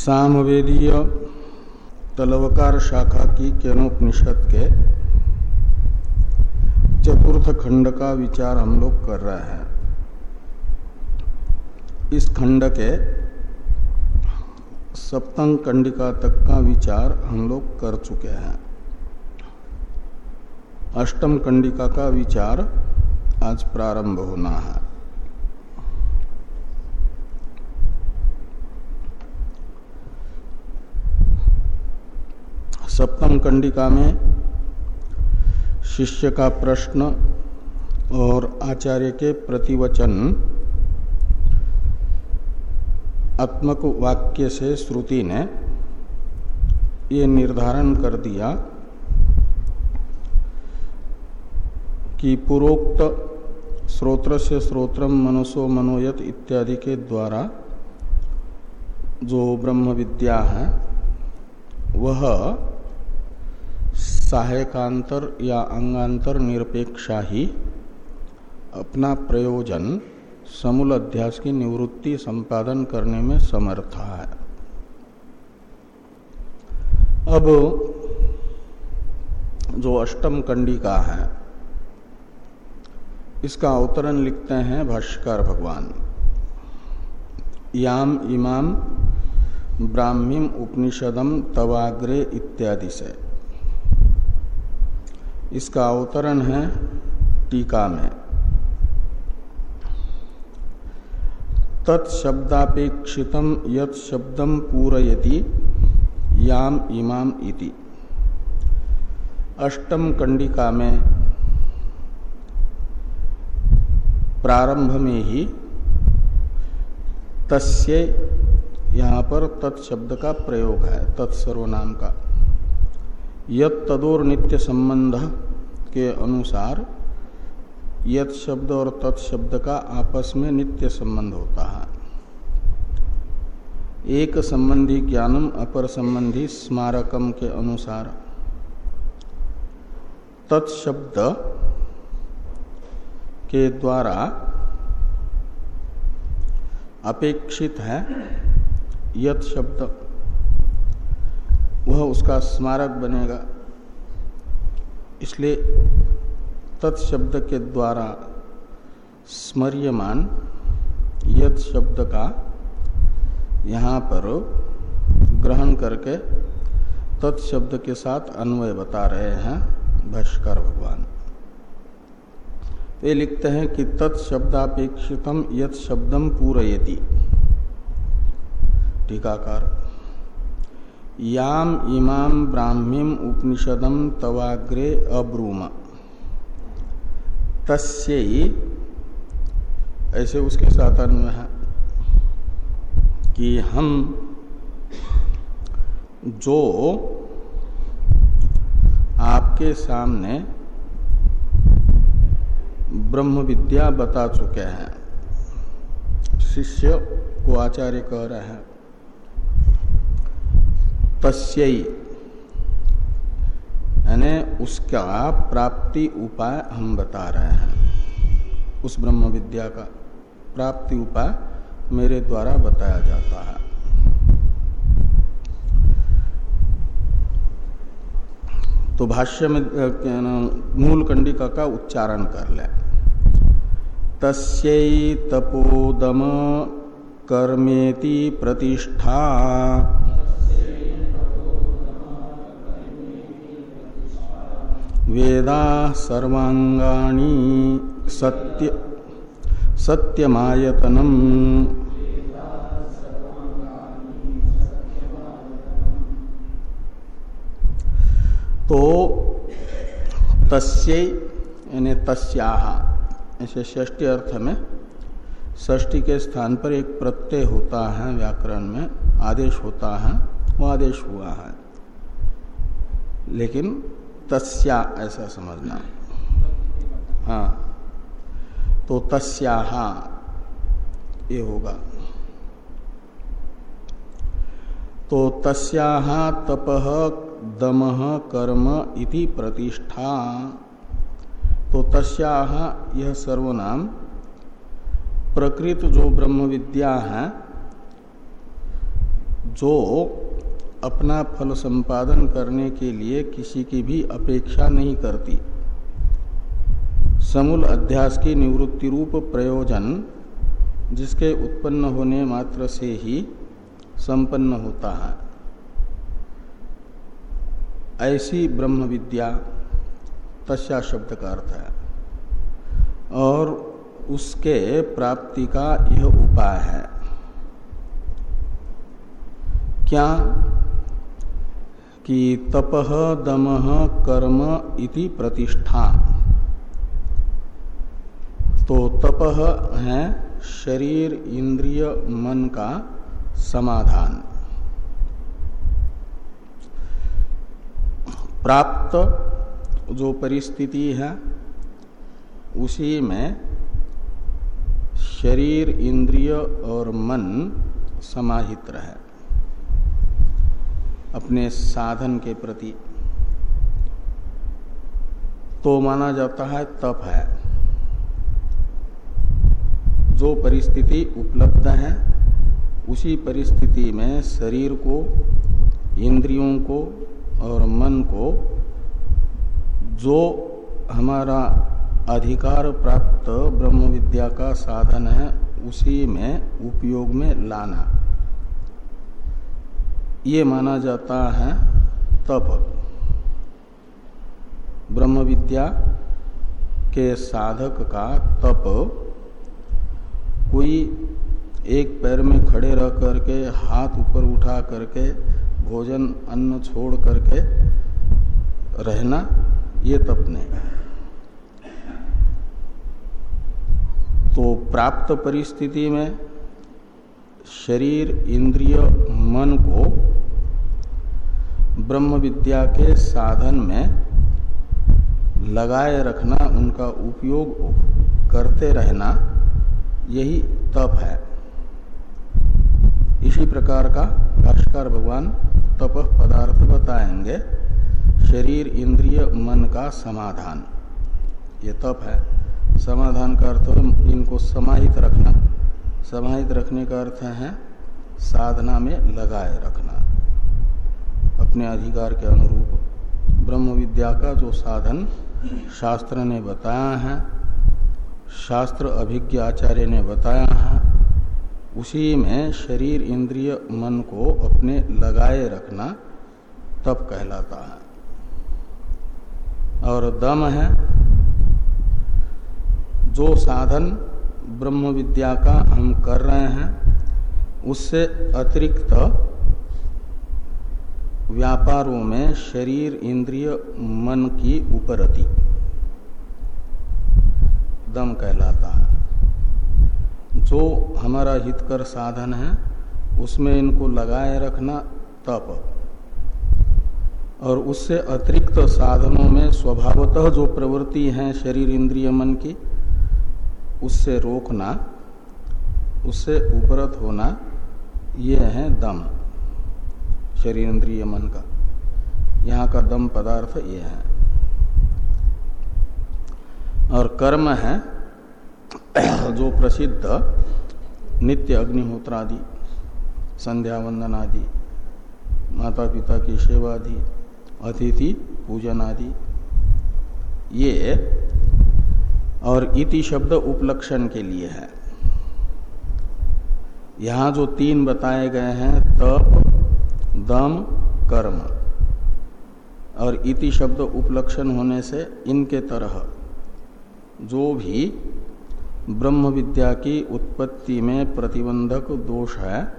सामवेदीय तलवकार शाखा की केनोपनिषद के चतुर्थ खंड का विचार हम लोग कर रहे हैं। इस खंड के सप्तम कंडिका तक का विचार हम लोग कर चुके हैं। अष्टम कंडिका का विचार आज प्रारंभ होना है। सप्तम कंडिका में शिष्य का प्रश्न और आचार्य के प्रतिवचन आत्मक वाक्य से श्रुति ने ये निर्धारण कर दिया कि पूर्वोक्त स्रोत्र से श्रोत्रम मनसो मनोयत इत्यादि के द्वारा जो ब्रह्म विद्या है, वह सहायकांतर या अंगांतर निरपेक्षा ही अपना प्रयोजन समूल अध्यास की निवृत्ति संपादन करने में समर्थ है। अब जो अष्टम कंडिका है, इसका अवतरण लिखते हैं भाष्कर भगवान। याम इमाम ब्राह्मीम उपनिषदम तवाग्रे इत्यादि से। इसका अवतरण है टीका में। तत्शब्दापेक्षित शब्दम पूरयति याम इमाम इति। अष्टम कंडिका में प्रारंभ में ही तस्य यहाँ पर तत्शब्द का प्रयोग है तत्सर्वनाम का। यत तदोर नित्य संबंध के अनुसार यत शब्द और तत्शब्द का आपस में नित्य संबंध होता है। एक संबंधी ज्ञानम, अपर संबंधी स्मारकम के अनुसार। तत्शब्द के द्वारा अपेक्षित है यत शब्द वह उसका स्मारक बनेगा। इसलिए तत्शब्द के द्वारा स्मर्यमान यत शब्द का यहाँ पर ग्रहण करके तत्शब्द के साथ अन्वय बता रहे हैं भाष्कर भगवान। ये लिखते हैं कि तत्शब्दापेक्षितम यत शब्दम पूरयति। टीकाकार याम इमाम ब्राह्मीम उपनिषदम तवाग्रे अब्रूम। तस्य, ऐसे उसके साथ अन्वय है कि हम जो आपके सामने ब्रह्म विद्या बता चुके हैं, शिष्य को आचार्य कह रहे हैं तस्यई यानी उसका प्राप्ति उपाय हम बता रहे हैं। उस ब्रह्म विद्या का प्राप्ति उपाय मेरे द्वारा बताया जाता है। तो भाष्य में मूल कंडिका का उच्चारण कर ले। तस्यै तपोदम कर्मेति प्रतिष्ठा। वेदा सर्वांगाणी सत्य, सत्यमायतनम। तो तस्य, यानी तस्याह ऐसे षष्टी अर्थ में षष्टी के स्थान पर एक प्रत्यय होता है व्याकरण में, आदेश होता है, वो आदेश हुआ है। लेकिन तस्या, ऐसा समझना। हाँ। तो तस्याह ये होगा। तो तस्याह तपह दम, कर्म इति प्रतिष्ठा। तो तस्याह यह सर्वनाम। प्रकृत जो ब्रह्म विद्या है, जो अपना फल संपादन करने के लिए किसी की भी अपेक्षा नहीं करती। समूल अध्यास की निवृत्ति रूप प्रयोजन, जिसके उत्पन्न होने मात्र से ही संपन्न होता है। ऐसी ब्रह्म विद्या तस्या शब्द का अर्थ है। और उसके प्राप्ति का यह उपाय है। क्या कि तपह दमह कर्म इति प्रतिष्ठा। तो तपह है शरीर, इंद्रिय, मन का समाधान। प्राप्त जो परिस्थिति है, उसी में शरीर, इंद्रिय और मन समाहित रहे। अपने साधन के प्रति। तो माना जाता है, तप है। जो परिस्थिति उपलब्ध है, उसी परिस्थिति में शरीर को, इंद्रियों को और मन को, जो हमारा अधिकार प्राप्त ब्रह्म विद्या का साधन है, उसी में, उपयोग में लाना। ये माना जाता है तप। ब्रह्म विद्या के साधक का तप। कोई एक पैर में खड़े रह करके, हाथ ऊपर उठा करके, भोजन अन्न छोड़ करके रहना, ये तप नहीं। तो प्राप्त परिस्थिति में शरीर, इंद्रिय, मन को ब्रह्म विद्या के साधन में लगाए रखना, उनका उपयोग करते रहना, यही तप है। इसी प्रकार का भाष्कर भगवान तप पदार्थ बताएँगे। शरीर, इंद्रिय, मन का समाधान। ये तप है। समाधान का अर्थ इनको समाहित रखना। समाहित रखने का अर्थ है साधना में लगाए रखना। अपने अधिकार के अनुरूप ब्रह्म विद्या का जो साधन शास्त्र ने बताया है, शास्त्र अभिज्ञ आचार्य ने बताया है, उसी में शरीर इंद्रिय मन को अपने लगाए रखना तप कहलाता है। और दम है, जो साधन ब्रह्म विद्या का हम कर रहे हैं, उससे अतिरिक्त व्यापारों में शरीर, इंद्रिय, मन की उपरति। दम कहलाता है। जो हमारा हितकर साधन है, उसमें इनको लगाए रखना तप। और उससे अतिरिक्त साधनों में स्वभावतः जो प्रवृत्ति है, शरीर, इंद्रिय, मन की उससे रोकना, उससे उपरत होना, ये है दम शरीर इंद्रिय मन का। यहाँ का दम पदार्थ ये है। और कर्म है जो प्रसिद्ध नित्य अग्निहोत्र आदि संध्या वंदन आदि माता पिता की सेवा आदि अतिथि पूजन आदि ये और इति शब्द उपलक्षण के लिए है। यहाँ जो तीन बताए गए हैं, तप, दम, कर्म। और इति शब्द उपलक्षण होने से इनके तरह जो भी ब्रह्म विद्या की उत्पत्ति में प्रतिबंधक दोष है,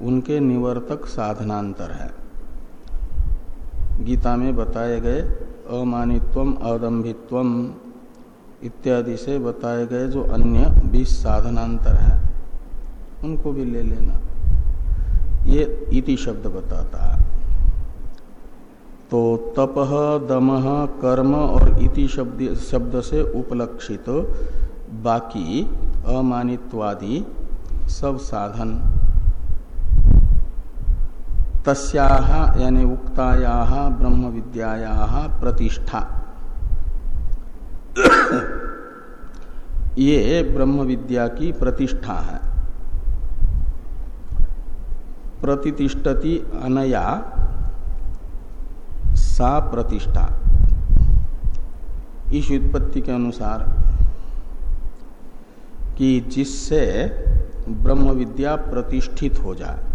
उनके निवर्तक साधनांतर है। गीता में बताए गए अमानित्व अदम्भित्व इत्यादि से बताए गए जो अन्य बीस साधनांतर है, उनको भी ले लेना। ये इति शब्द बताता है। तो तपह दमह कर्म और इति शब्द शब्द से उपलक्षित बाकी, अमानित्वादि सब साधन। तस्याह यानी उक्ताया ब्रह्म विद्याया प्रतिष्ठा। ये ब्रह्म विद्या की प्रतिष्ठा है। प्रतिष्ठति अनया, सा प्रतिष्ठा। इस उत्पत्ति के अनुसार कि जिससे ब्रह्म विद्या प्रतिष्ठित हो जाए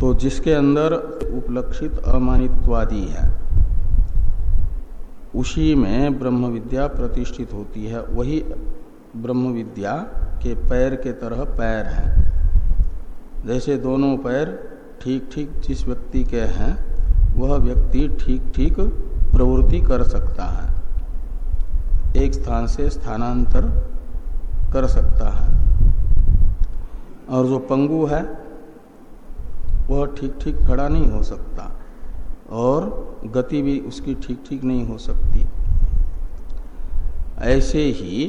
तो जिसके अंदर उपलक्षित अमानित्वादी है। उसी में ब्रह्म विद्या प्रतिष्ठित होती है। वही ब्रह्म विद्या के पैर के तरह पैर है। जैसे दोनों पैर ठीक ठीक जिस व्यक्ति के हैं, वह व्यक्ति ठीक ठीक प्रवृत्ति कर सकता है। एक स्थान से स्थानांतर कर सकता है। और जो पंगु है, वह ठीक ठीक खड़ा नहीं हो सकता। और गति भी उसकी ठीक ठीक नहीं हो सकती। ऐसे ही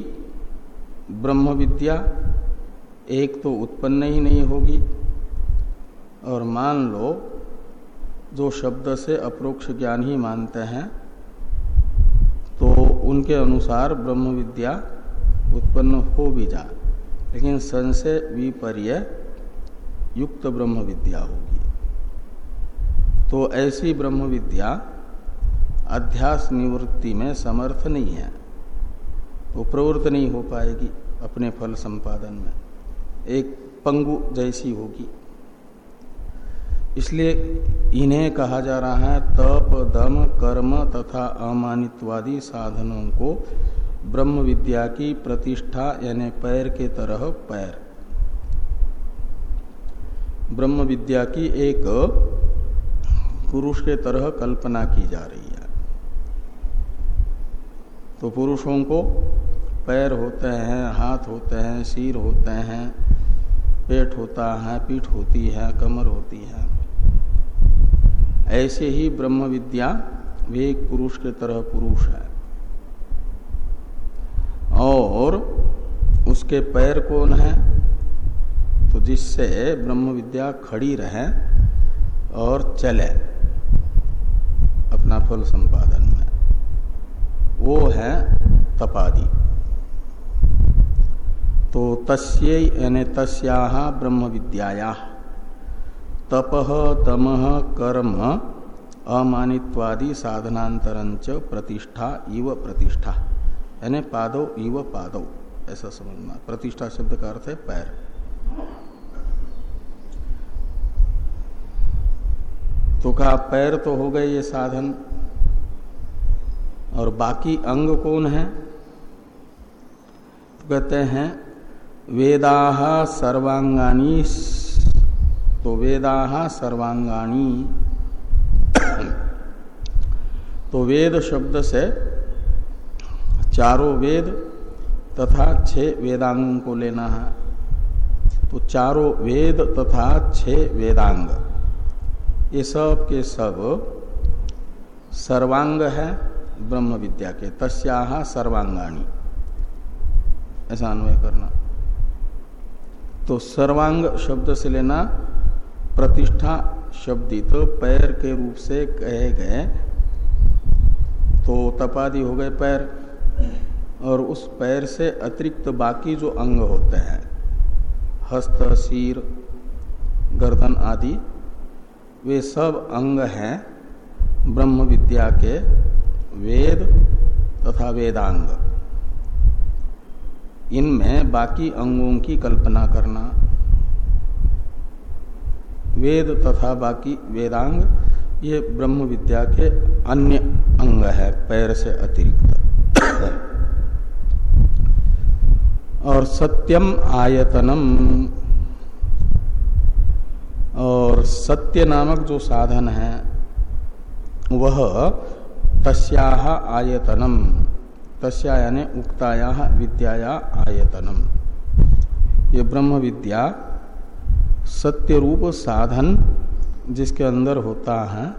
ब्रह्म विद्या एक तो उत्पन्न ही नहीं होगी और मान लो जो शब्द से अप्रोक्ष ज्ञान ही मानते हैं तो उनके अनुसार ब्रह्म विद्या उत्पन्न हो भी जाए। लेकिन संशय विपर्य युक्त ब्रह्म विद्या होगी। तो ऐसी ब्रह्म विद्या अध्यास निवृत्ति में समर्थ नहीं है। तो प्रवृत्त नहीं हो पाएगी अपने फल संपादन में। एक पंगु जैसी होगी। इसलिए इन्हें कहा जा रहा है, तप, दम, कर्म तथा अमानित्वादी साधनों को ब्रह्म विद्या की प्रतिष्ठा यानी पैर के तरह पैर। ब्रह्म विद्या की एक पुरुष के तरह कल्पना की जा रही है। तो पुरुषों को पैर होते हैं, हाथ होते हैं, सिर होते हैं, पेट होता है, पीठ होती है, कमर होती है। ऐसे ही ब्रह्म विद्या वे एक पुरुष के तरह पुरुष है। और उसके पैर कौन है? तो जिससे ब्रह्म विद्या खड़ी रहे और चले। अपना फल संपादन में। वो है तपादि। तो तस्य यानी तस्या ब्रह्म विद्याया तप, तम, कर्म, अमानित्वादि साधनांतरंच प्रतिष्ठा इव प्रतिष्ठा। यानी पादव इव पादव ऐसा समझना। प्रतिष्ठा शब्द का अर्थ है पैर। तो कहा, पैर तो हो गए ये साधन, और बाकी अंग कौन है? तो कहते हैं, वेदा सर्वांगानी तो वेदा सर्वांगानी। तो वेद शब्द से चारों वेद तथा छह वेदांगों को लेना है। तो चारों वेद तथा छह वेदांग। ये सब के सब सर्वांग है ब्रह्म विद्या के। तस्या सर्वांगाणी। ऐसा अन्वय करना। तो सर्वांग शब्द से लेना प्रतिष्ठा शब्दित तो पैर के रूप से कहे गए तो तपादि हो गए पैर। और उस पैर से अतिरिक्त बाकी जो अंग होते हैं, हस्त, सिर, गर्दन आदि वे सब अंग हैं ब्रह्म विद्या के वेद तथा वेदांग। इनमें बाकी अंगों की कल्पना करना। वेद तथा बाकी वेदांग, ये ब्रह्म विद्या के अन्य अंग है, पैर से अतिरिक्त। और सत्यम आयतनम। और सत्य नामक जो साधन है, वह तस्या आयतनम। तस्या यानी उक्ताया विद्याया आयतनम। ये ब्रह्म विद्या सत्य रूप साधन जिसके अंदर होता है,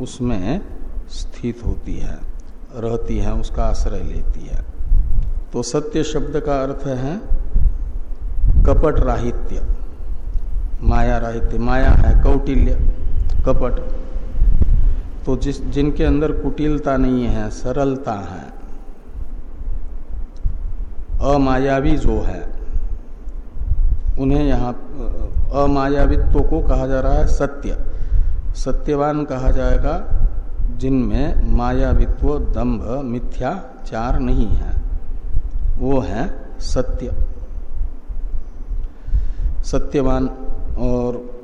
उसमें स्थित होती है, रहती है, उसका आश्रय लेती है। तो सत्य शब्द का अर्थ है कपट राहित्य। माया राहित्य माया है कौटिल्य, कपट। तो जिस, जिनके अंदर कुटिलता नहीं है, सरलता है, अमायावी जो है, उन्हें यहाँ, अमायावित्व को कहा जा रहा है सत्य। सत्यवान कहा जाएगा, जिनमें मायावित्व, दंभ मिथ्याचार नहीं है। वो है सत्य। सत्यवान और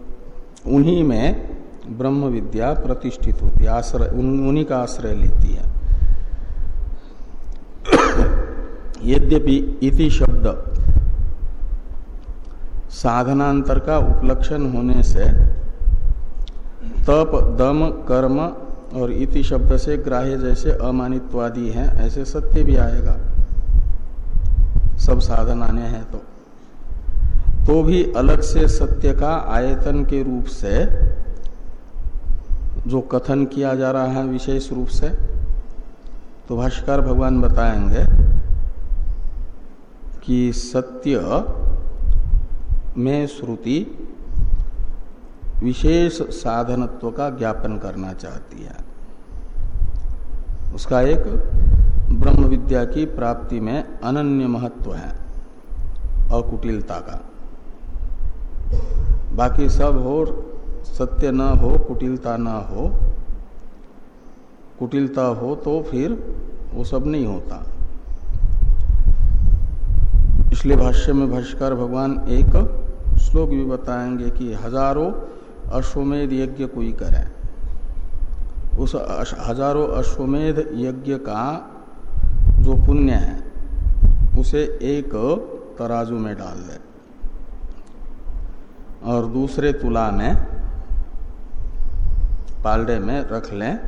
उन्हीं में ब्रह्म विद्या प्रतिष्ठित होती है, आश्रय उन्हीं का आश्रय लेती है। यद्यपि इति शब्द साधनांतर का उपलक्षण होने से तप, दम, कर्म और इति शब्द से ग्राह्य जैसे अमानित्वादी हैं, ऐसे सत्य भी आएगा। सब साधन आने हैं तो। तो भी अलग से सत्य का आयतन के रूप से जो कथन किया जा रहा है विशेष रूप से तो भाष्कर भगवान बताएँगे कि सत्य में श्रुति विशेष साधनत्व का ज्ञापन करना चाहती है। उसका एक ब्रह्म विद्या की प्राप्ति में अनन्य महत्व है, अकुटिलता का। बाकी सब हो सत्य न हो, कुटिलता न हो, कुटिलता हो तो फिर वो सब नहीं होता। इसलिए भाष्य में भाष्कर भगवान एक श्लोक भी बताएँगे कि हज़ारों अश्वमेध यज्ञ कोई करे। उस हज़ारों अश्वमेध यज्ञ का जो पुण्य है, उसे एक तराजू में डाल दे। और दूसरे तुला में पालडे में रख लें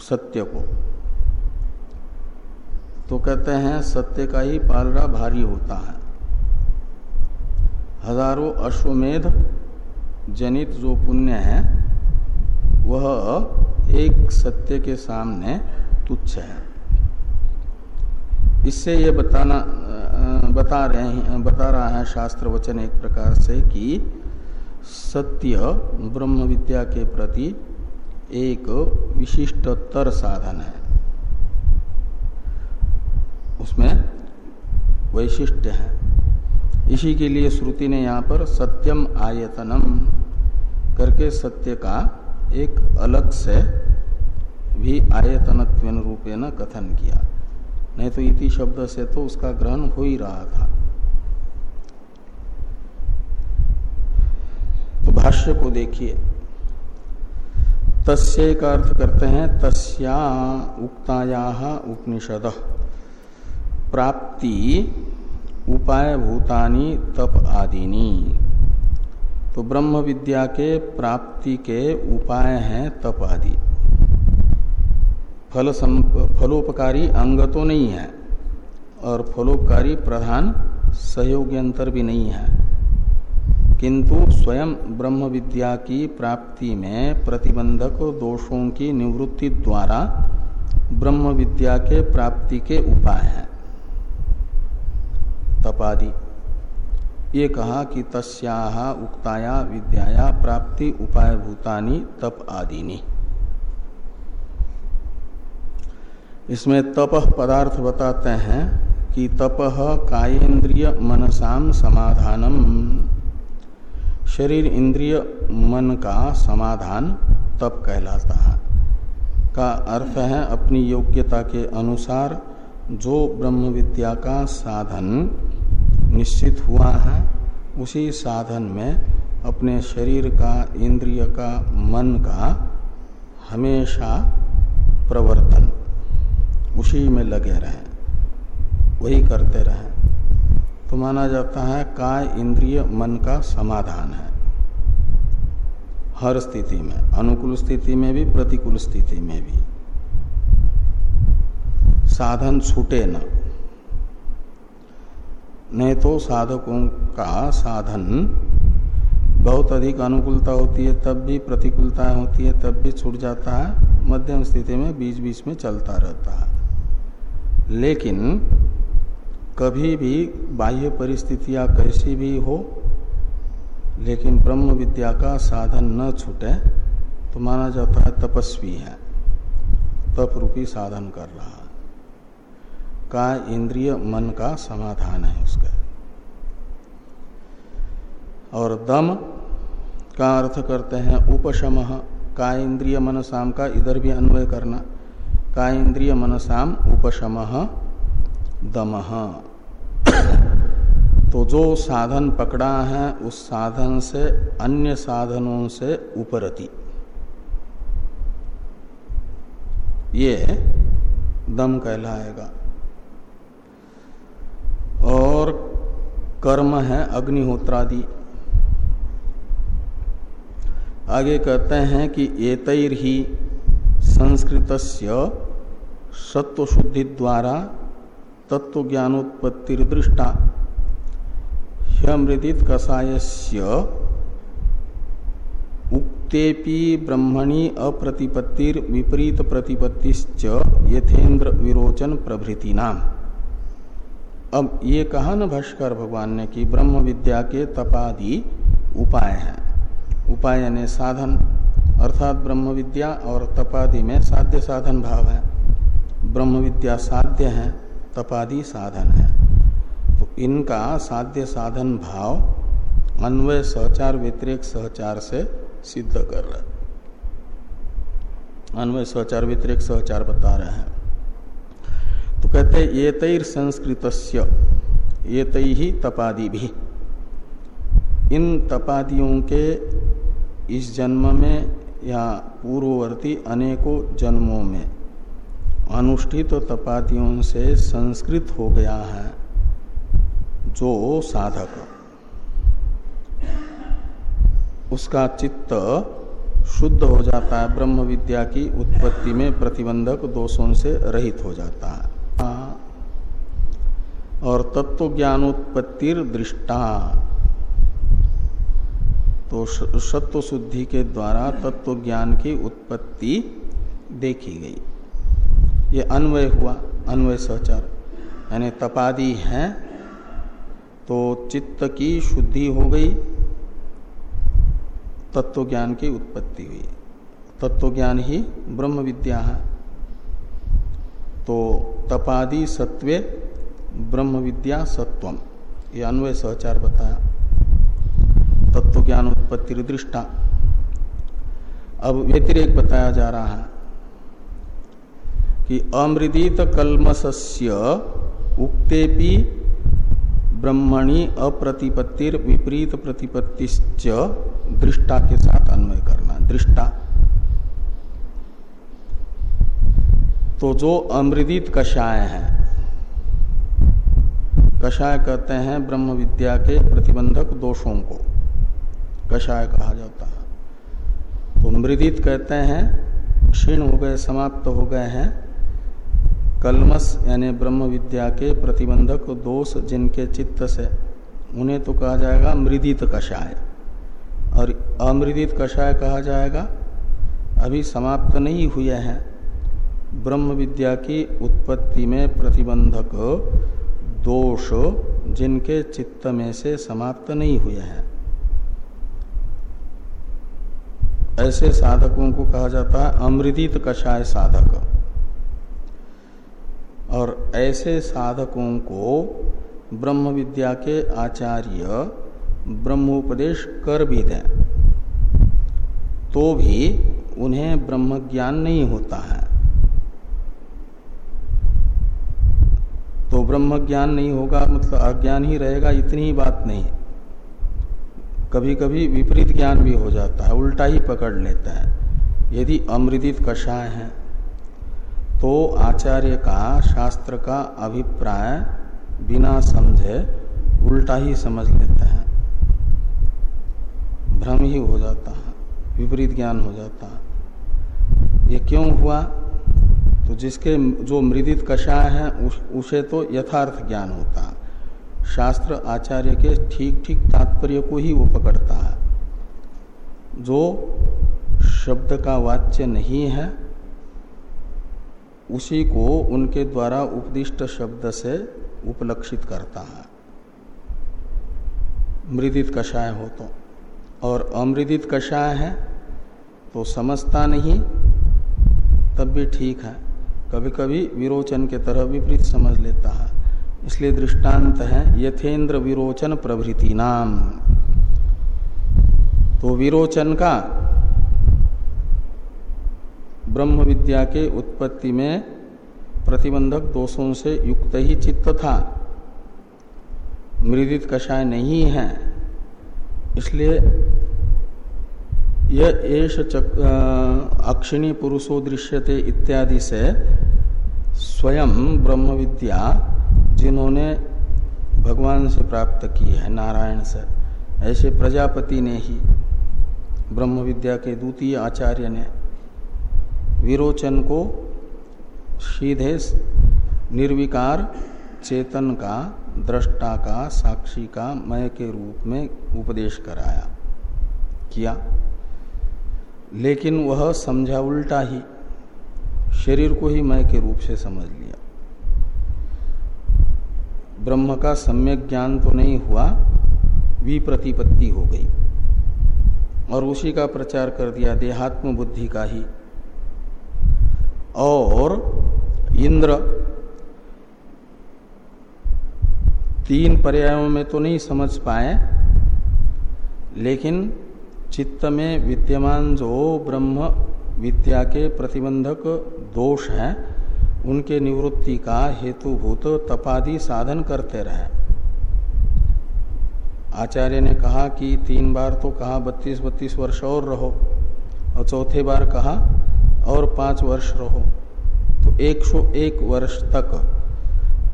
सत्य को। तो कहते हैं, सत्य का ही पालड़ा भारी होता है। हज़ारों अश्वमेध जनित जो पुण्य है, वह एक सत्य के सामने तुच्छ है। इससे ये बताना बता रहे हैं, बता रहा है शास्त्र वचन एक प्रकार से कि सत्य ब्रह्म विद्या के प्रति एक विशिष्टतर साधन है। उसमें वैशिष्ट्य है। इसी के लिए श्रुति ने यहाँ पर सत्यम आयतनम करके सत्य का एक अलग से भी आयतनत्व रूपेण कथन किया। नहीं तो इति शब्द से तो उसका ग्रहण हो ही रहा था। तो भाष्य को देखिए। तस्य का अर्थ करते हैं, तस्या उक्ताया उपनिषद। प्राप्ति, उपाय भूतानी, तप आदिनी। तो ब्रह्म विद्या के प्राप्ति के उपाय हैं तप आदि। फल फलोपकारी अंग तो नहीं है, और फलोपकारी प्रधान सहयोगी अंतर भी नहीं है। किंतु स्वयं ब्रह्म विद्या की प्राप्ति में प्रतिबंधक दोषों की निवृत्ति द्वारा ब्रह्म विद्या के प्राप्ति के उपाय हैं। तपादि। ये कहा कि तस्या उक्ताया विद्याया प्राप्ति उपाय भूतानी तप आदिनी। इसमें तपह पदार्थ बताते हैं कि तपह कायेन्द्रिय मनसाम समाधानम। शरीर इंद्रिय मन का समाधान तप कहलाता है। का अर्थ है अपनी योग्यता के अनुसार जो ब्रह्म विद्या का साधन निश्चित हुआ है, उसी साधन में अपने शरीर का, इंद्रिय का, मन का हमेशा प्रवर्तन। उसी में लगे रहें, वही करते रहें। तो माना जाता है, काय इंद्रिय मन का समाधान है। हर स्थिति में, अनुकूल स्थिति में भी, प्रतिकूल स्थिति में भी। साधन छूटे न। नहीं तो साधकों का साधन बहुत अधिक अनुकूलता होती है, तब भी प्रतिकूलता होती है, तब भी छूट जाता है, मध्यम स्थिति में बीच बीच में चलता रहता है। लेकिन कभी भी बाह्य परिस्थितियाँ कैसी भी हो, लेकिन ब्रह्म विद्या का साधन न छूटे तो माना जाता है तपस्वी है। तप रूपी साधन कर रहा है। का इंद्रिय मन का समाधान है उसका। और दम का अर्थ करते हैं उपशम। का इंद्रिय मनसाम का इधर भी अन्वय करना। का इंद्रिय मनसाम उपशम दम। तो जो साधन पकड़ा है, उस साधन से, अन्य साधनों से उपरति। ये दम कहलाएगा। और कर्म है अग्निहोत्रादि। आगे कहते हैं कि एतैर ही संस्कृत सत्व शुद्धि द्वारा तत्व ज्ञानोत्पत्ति दृष्टा ह्यमृदित कषाय उक्तेपि ब्रह्मणि अप्रतिपत्तिर विपरीत प्रतिपत्तिश्च यथेन्द्र विरोचन प्रभृति नाम अब ये कहा न भाष्कर भगवान ने कि ब्रह्म विद्या के तपादि उपाय हैं। उपाय यानी साधन। अर्थात ब्रह्म विद्या और तपादि में साध्य साधन भाव है। ब्रह्म विद्या साध्य है, तपादि साधन है। तो इनका साध्य साधन भाव अन्वय सहचार व्यतिरिक सहचार से सिद्ध कर रहे अन्वय सहचार व्यतिरिक सहचार बता रहे हैं। तो कहते हैं ये तैर संस्कृत ये तई ही तपादि भी। इन तपादियों के इस जन्म में या पूर्ववर्ती अनेकों जन्मों में। अनुष्ठित तो तपातियों से संस्कृत हो गया है, जो साधक। उसका चित्त शुद्ध हो जाता है, ब्रह्म विद्या की उत्पत्ति में प्रतिबंधक दोषों से रहित हो जाता है। और तत्व ज्ञानोत्पत्तिर दृष्टा। तो सत्व शुद्धि के द्वारा तत्व ज्ञान की उत्पत्ति देखी गई। ये अन्वय हुआ, अन्वय सहचार। यानी तपादी है तो चित्त की शुद्धि हो गई, तत्व ज्ञान की उत्पत्ति हुई। तत्व ज्ञान ही ब्रह्म विद्या है। तो तपादी सत्वे ब्रह्म विद्या सत्वम। ये अन्वय सहचार बताया। तत्व ज्ञान उत्पत्ति दृष्टा। अब व्यतिरेक बताया जा रहा है कि अमृदित कलमस्य उक्तेपि ब्रह्मणि अप्रतिपत्तिर विपरीत प्रतिपत्तिश्च दृष्टा के साथ अन्वय करना। दृष्टा। तो जो अमृदित कषाय है, कषाय कहते हैं ब्रह्म विद्या के प्रतिबंधक दोषों को। कषाय कहा जाता है। तो मृदित कहते हैं, क्षीण हो गए, समाप्त हो गए हैं। कलमस यानी ब्रह्म विद्या के प्रतिबंधक दोष जिनके चित्त से, उन्हें तो कहा जाएगा मृदित कषाय। और अमृदित कषाय कहा जाएगा, अभी समाप्त नहीं हुए हैं। ब्रह्म विद्या की उत्पत्ति में प्रतिबंधक दोष जिनके चित्त में से समाप्त नहीं हुए हैं। ऐसे साधकों को कहा जाता है अमृदित कषाय साधक। और ऐसे साधकों को ब्रह्म विद्या के आचार्य ब्रह्मोपदेश कर भी दें तो भी उन्हें ब्रह्म ज्ञान नहीं होता है। तो ब्रह्म ज्ञान नहीं होगा मतलब अज्ञान ही रहेगा, इतनी ही बात नहीं। कभी कभी विपरीत ज्ञान भी हो जाता है उल्टा ही पकड़ लेता है। यदि अमृदित कषाय है तो आचार्य का शास्त्र का अभिप्राय बिना समझे उल्टा ही समझ लेता है। भ्रम ही हो जाता है विपरीत ज्ञान हो जाता है। ये क्यों हुआ? तो जिसके जो मृदित कषाय है उस, उसे तो यथार्थ ज्ञान होता है। शास्त्र आचार्य के ठीक ठीक तात्पर्य को ही वो पकड़ता है। जो शब्द का वाच्य नहीं है, उसी को उनके द्वारा उपदिष्ट शब्द से उपलक्षित करता है। मृदित कषाय हो तो। और अमृदित कषाय है तो समझता नहीं, तब भी ठीक है। कभी कभी विरोचन के तरह विपरीत समझ लेता है। इसलिए दृष्टांत है, यथेन्द्र विरोचन प्रभृति नाम। तो विरोचन का ब्रह्म विद्या के उत्पत्ति में प्रतिबंधक दोषों से युक्त ही चित्त था। मृदित कषाय नहीं है। इसलिए यह एश अक्षिणी पुरुषो दृश्यते इत्यादि से स्वयं ब्रह्म विद्या जिन्होंने भगवान से प्राप्त की है, नारायण से ऐसे प्रजापति ने ही ब्रह्म विद्या के द्वितीय आचार्य ने विरोचन को सीधे निर्विकार चेतन का, दृष्टा का, साक्षी का, मय के रूप में उपदेश कराया, किया। लेकिन वह समझा उल्टा ही, शरीर को ही मय के रूप से समझ लिया। ब्रह्म का सम्यक ज्ञान तो नहीं हुआ, विप्रतिपत्ति हो गई। और उसी का प्रचार कर दिया देहात्म बुद्धि का ही। और इंद्र तीन पर्यायों में तो नहीं समझ पाए, लेकिन चित्त में विद्यमान जो ब्रह्म विद्या के प्रतिबंधक दोष हैं उनके निवृत्ति का हेतुभूत तपादि साधन करते रहे। आचार्य ने कहा कि तीन बार तो कहा, बत्तीस बत्तीस वर्ष और रहो, और चौथे बार कहा, और पाँच वर्ष रहो। तो एक सौ एक वर्ष तक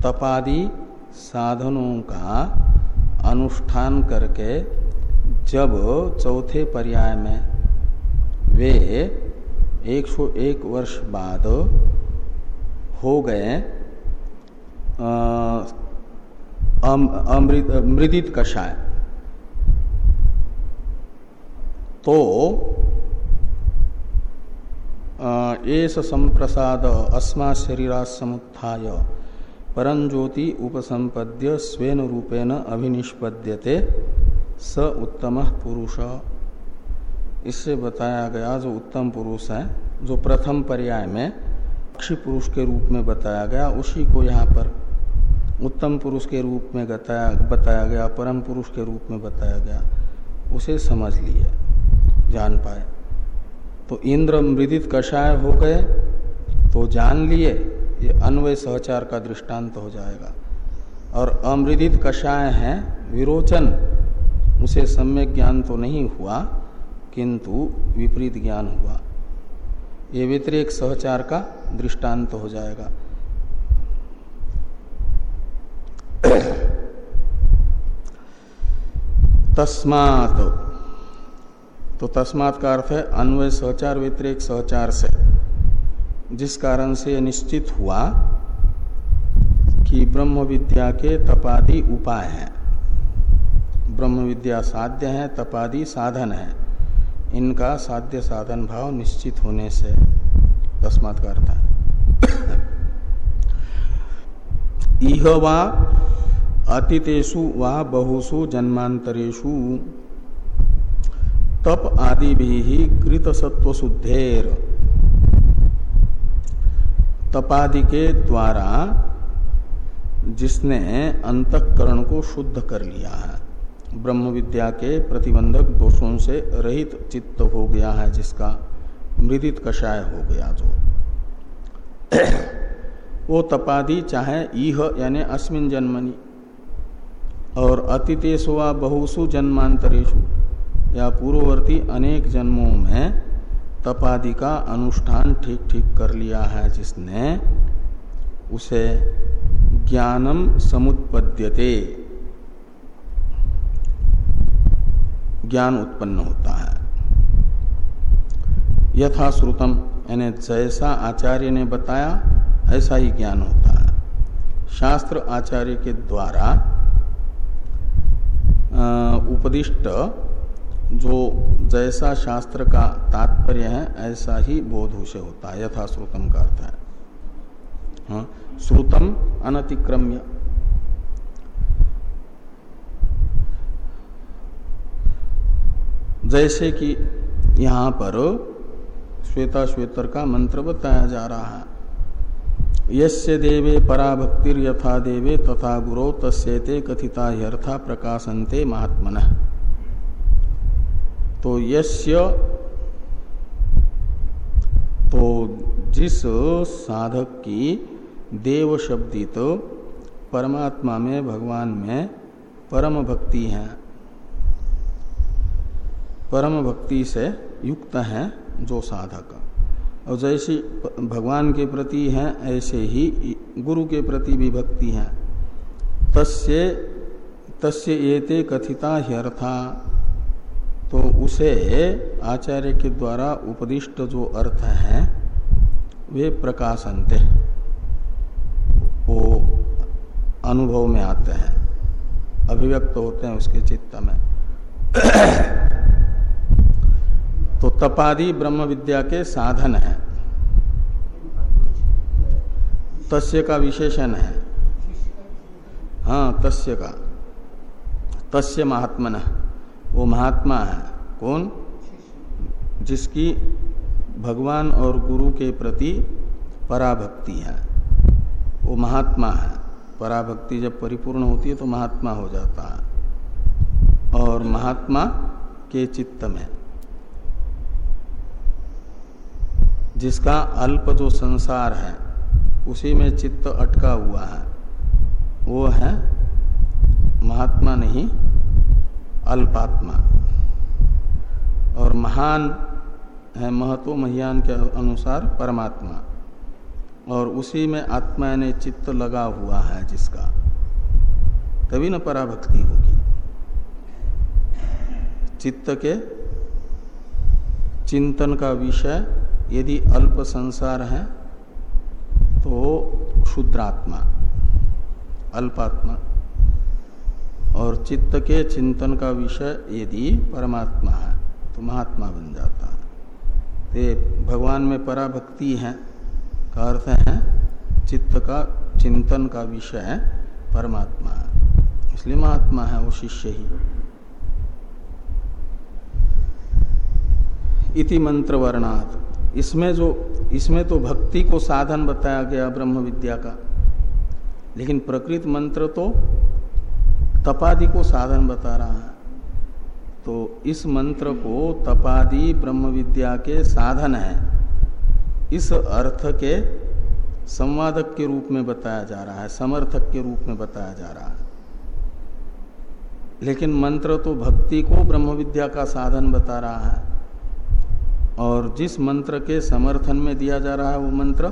तपादि साधनों का अनुष्ठान करके जब चौथे पर्याय में वे 101 वर्ष बाद हो गए मृदित कषाय। तो एस संप्रसाद अस्मा शरीरा समुत्थाय परंज्योति उपसंपद्य स्वेन रूपेण अभिनिष्पद्यते, स उत्तम पुरुष। इससे बताया गया जो उत्तम पुरुष है, जो प्रथम पर्याय में अक्षी पुरुष के रूप में बताया गया, उसी को यहाँ पर उत्तम पुरुष के रूप में बताया बताया गया, परम पुरुष के रूप में बताया गया। उसे समझ लिए, जान पाए। तो इंद्र मृदित कषाय हो गए तो जान लिए, ये अन्वय सहचार का दृष्टांत हो जाएगा। और अमृदित कषाय है, विरोचन, उसे सम्यक ज्ञान तो नहीं हुआ, किंतु विपरीत ज्ञान हुआ। ये व्यतिरिक सहचार का दृष्टांत हो जाएगा। तस्मात तो तस्मात का अर्थ है अन्वय सहचार व्यतिरिक सहचार से। जिस कारण से निश्चित हुआ कि ब्रह्म विद्या के तपादि उपाय हैं। ब्रह्म विद्या साध्य है, तपादि साधन है। इनका साध्य साधन भाव निश्चित होने से तस्मात का अर्थ इह वा अतितेषु वा बहुसु जन्मांतरेशु तप आदि भी कृत सत्व शुद्धेर तपादि के द्वारा जिसने अंतकरण को शुद्ध कर लिया है। ब्रह्म विद्या के प्रतिबंधक दोषों से रहित चित्त हो गया है, जिसका मृदित कषाय हो गया जो। वो तपादि चाहे ईह यानी अस्मिन जन्मनि, और अतितेषु व बहुसु जन्मांतरेशु या पूर्ववर्ती अनेक जन्मों में तपादि का अनुष्ठान ठीक ठीक कर लिया है, जिसने उसे ज्ञानम समुत्पद्यते। ज्ञान उत्पन्न होता है। यथा श्रुतम यानी जैसा आचार्य ने बताया ऐसा ही ज्ञान होता है। शास्त्र आचार्य के द्वारा उपदिष्ट जो जैसा शास्त्र का तात्पर्य है ऐसा ही बोध उसे होता है। यथा श्रुतम का अर्थ है। हाँ, श्रुतम अनतिक्रम्य। जैसे कि यहाँ पर श्वेता श्वेतर का मंत्र बताया जा रहा है। यस्य देवे पराभक्तिर यथा देवे तथा गुरो तस्ते कथिता यर्था प्रकाशनते महात्मन। तो यस्य तो जिस साधक की देव शब्दित परमात्मा में, भगवान में परम भक्ति है परम भक्ति से युक्त है जो साधक। और जैसे भगवान के प्रति है, ऐसे ही गुरु के प्रति भी भक्ति है। तस्य तस्य एते कथिता ह्यर्था। तो उसे आचार्य के द्वारा उपदिष्ट जो अर्थ है, वे प्रकाशनते वो अनुभव में आते हैं, अभिव्यक्त होते हैं उसके चित्त में। तो तपादि ब्रह्म विद्या के साधन है। तस्य का विशेषण है। हाँ तस्य का। तस्य महात्मन। वो महात्मा है। कौन? जिसकी भगवान और गुरु के प्रति पराभक्ति है। वो महात्मा है। पराभक्ति जब परिपूर्ण होती है तो महात्मा हो जाता है। और महात्मा के चित्त में। जिसका अल्प जो संसार है, उसी में चित्त अटका हुआ है। वो है महात्मा नहीं, अल्पात्मा। और महान है महत्व महियान के अनुसार परमात्मा। और उसी में आत्मा ने चित्त लगा हुआ है जिसका। तभी न पराभक्ति होगी। चित्त के चिंतन का विषय यदि अल्प संसार है तो क्षुद्रात्मा, अल्पात्मा। और चित्त के चिंतन का विषय यदि परमात्मा है तो महात्मा बन जाता है। तो भगवान में पराभक्ति है, का अर्थ है चित्त का चिंतन का विषय है परमात्मा है। इसलिए महात्मा है वो शिष्य ही। इति मंत्र वर्णात् इसमें जो, इसमें तो भक्ति को साधन बताया गया ब्रह्म विद्या का। लेकिन प्रकृत मंत्र तो तपादि को साधन बता रहा है। तो इस मंत्र को तपादि ब्रह्म विद्या के साधन है। इस अर्थ के संवादक के रूप में बताया जा रहा है, समर्थक के रूप में बताया जा रहा है। लेकिन मंत्र तो भक्ति को ब्रह्म विद्या का साधन बता रहा है। और जिस मंत्र के समर्थन में दिया जा रहा है वो मंत्र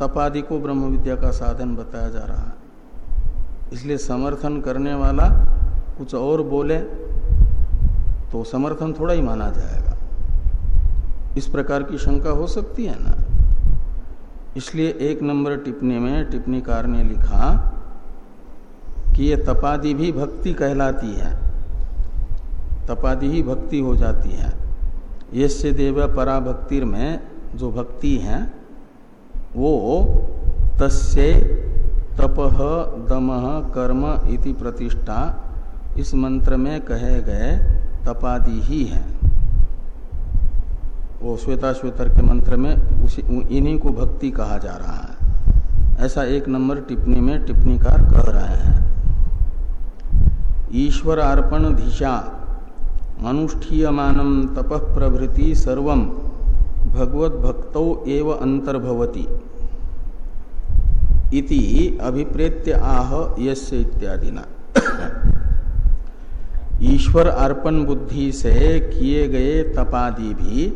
तपादि को ब्रह्म विद्या का साधन बताया जा रहा है। इसलिए समर्थन करने वाला कुछ और बोले तो समर्थन थोड़ा ही माना जाएगा। इस प्रकार की शंका हो सकती है ना? इसलिए एक नंबर टिप्पणी में टिप्पणीकार ने लिखा कि ये तपादि भी भक्ति कहलाती है। तपादि ही भक्ति हो जाती है। ये देव पराभक्तिर में जो भक्ति है, वो तस्य तप दम कर्म इति प्रतिष्ठा इस मंत्र में कहे गए तपादि ही है। वो श्वेता श्वेतर के मंत्र में उसी, इन्हीं को भक्ति कहा जा रहा है। ऐसा एक नंबर टिप्पणी में टिप्पणीकार कह रहे हैं। ईश्वर अर्पण दिशा अनुष्ठीयमान तप प्रभृति सर्व भगवत भक्तौ एव अंतर्भवती इति अभिप्रेत्य आह यस्य ना ईश्वर अर्पण बुद्धि से किए गए तपादि भी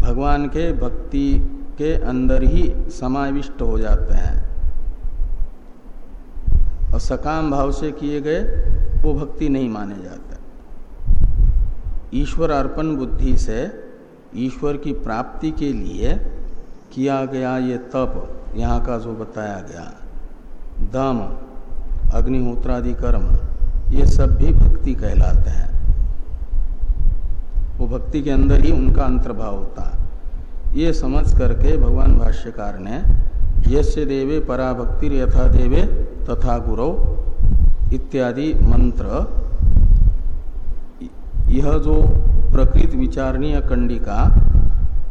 भगवान के भक्ति के अंदर ही समाविष्ट हो जाते हैं। और सकाम भाव से किए गए वो भक्ति नहीं माने जाते। ईश्वर अर्पण बुद्धि से ईश्वर की प्राप्ति के लिए किया गया ये तप, यहाँ का जो बताया गया, दम, अग्निहोत्रादि कर्म, ये सब भी भक्ति कहलाते हैं। वो भक्ति के अंदर ही उनका अंतर्भाव होता है। ये समझ करके भगवान भाष्यकार ने, यस्य देवे पराभक्ति यथा देवे तथा गुरु इत्यादि मंत्र यह जो प्रकृत विचारणीय कंडिका,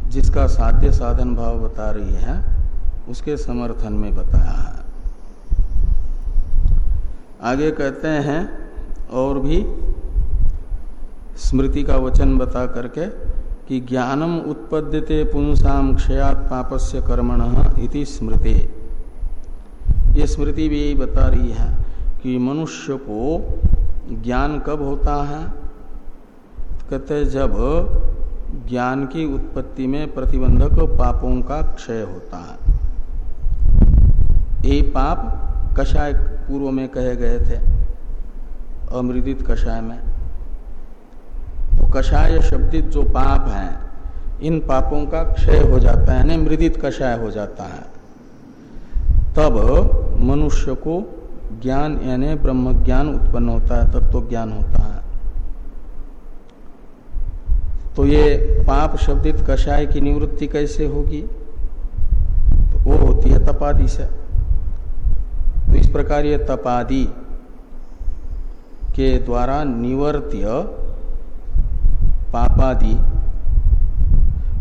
जिसका साध्य साधन भाव बता रही है, उसके समर्थन में बताया है। आगे कहते हैं, और भी स्मृति का वचन बता करके कि ज्ञानम उत्पद्यते पुंसाम क्षयात पापस्य कर्मण इति स्मृति। ये स्मृति भी यही बता रही है कि मनुष्य को ज्ञान कब होता है कहते जब ज्ञान की उत्पत्ति में प्रतिबंधक पापों का क्षय होता है। यही पाप कषाय पूर्व में कहे गए थे, अमृदित कषाय में। तो कषाय शब्दित जो पाप हैं, इन पापों का क्षय हो जाता है, यानी मृदित कषाय हो जाता है। तब मनुष्य को ज्ञान, यानी ब्रह्म ज्ञान उत्पन्न होता है तत्व तो ज्ञान होता है। तो ये पाप शब्दित कषाय की निवृत्ति कैसे होगी? तो वो होती है तपादि से। तो इस प्रकार ये तपादि के द्वारा निवर्त्य पापादि,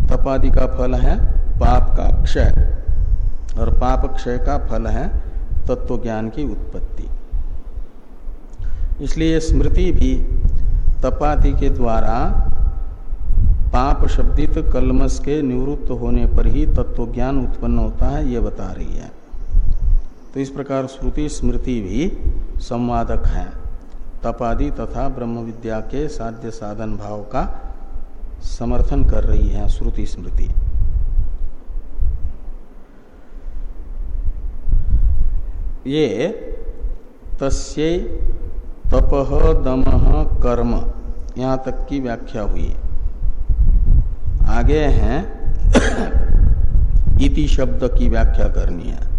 तपादि का फल है पाप का क्षय। और पाप क्षय का फल है तत्व ज्ञान की उत्पत्ति। इसलिए स्मृति भी तपादि के द्वारा पाप शब्दित कलमस के निवृत्त होने पर ही तत्व ज्ञान उत्पन्न होता है, ये बता रही है। तो इस प्रकार श्रुति स्मृति भी संवादक है। तपादि तथा ब्रह्म विद्या के साध्य साधन भाव का समर्थन कर रही है श्रुति स्मृति। ये तस्य तपह दमह कर्म, यहाँ तक की व्याख्या हुई। आगे हैं। इति शब्द की व्याख्या करनी है।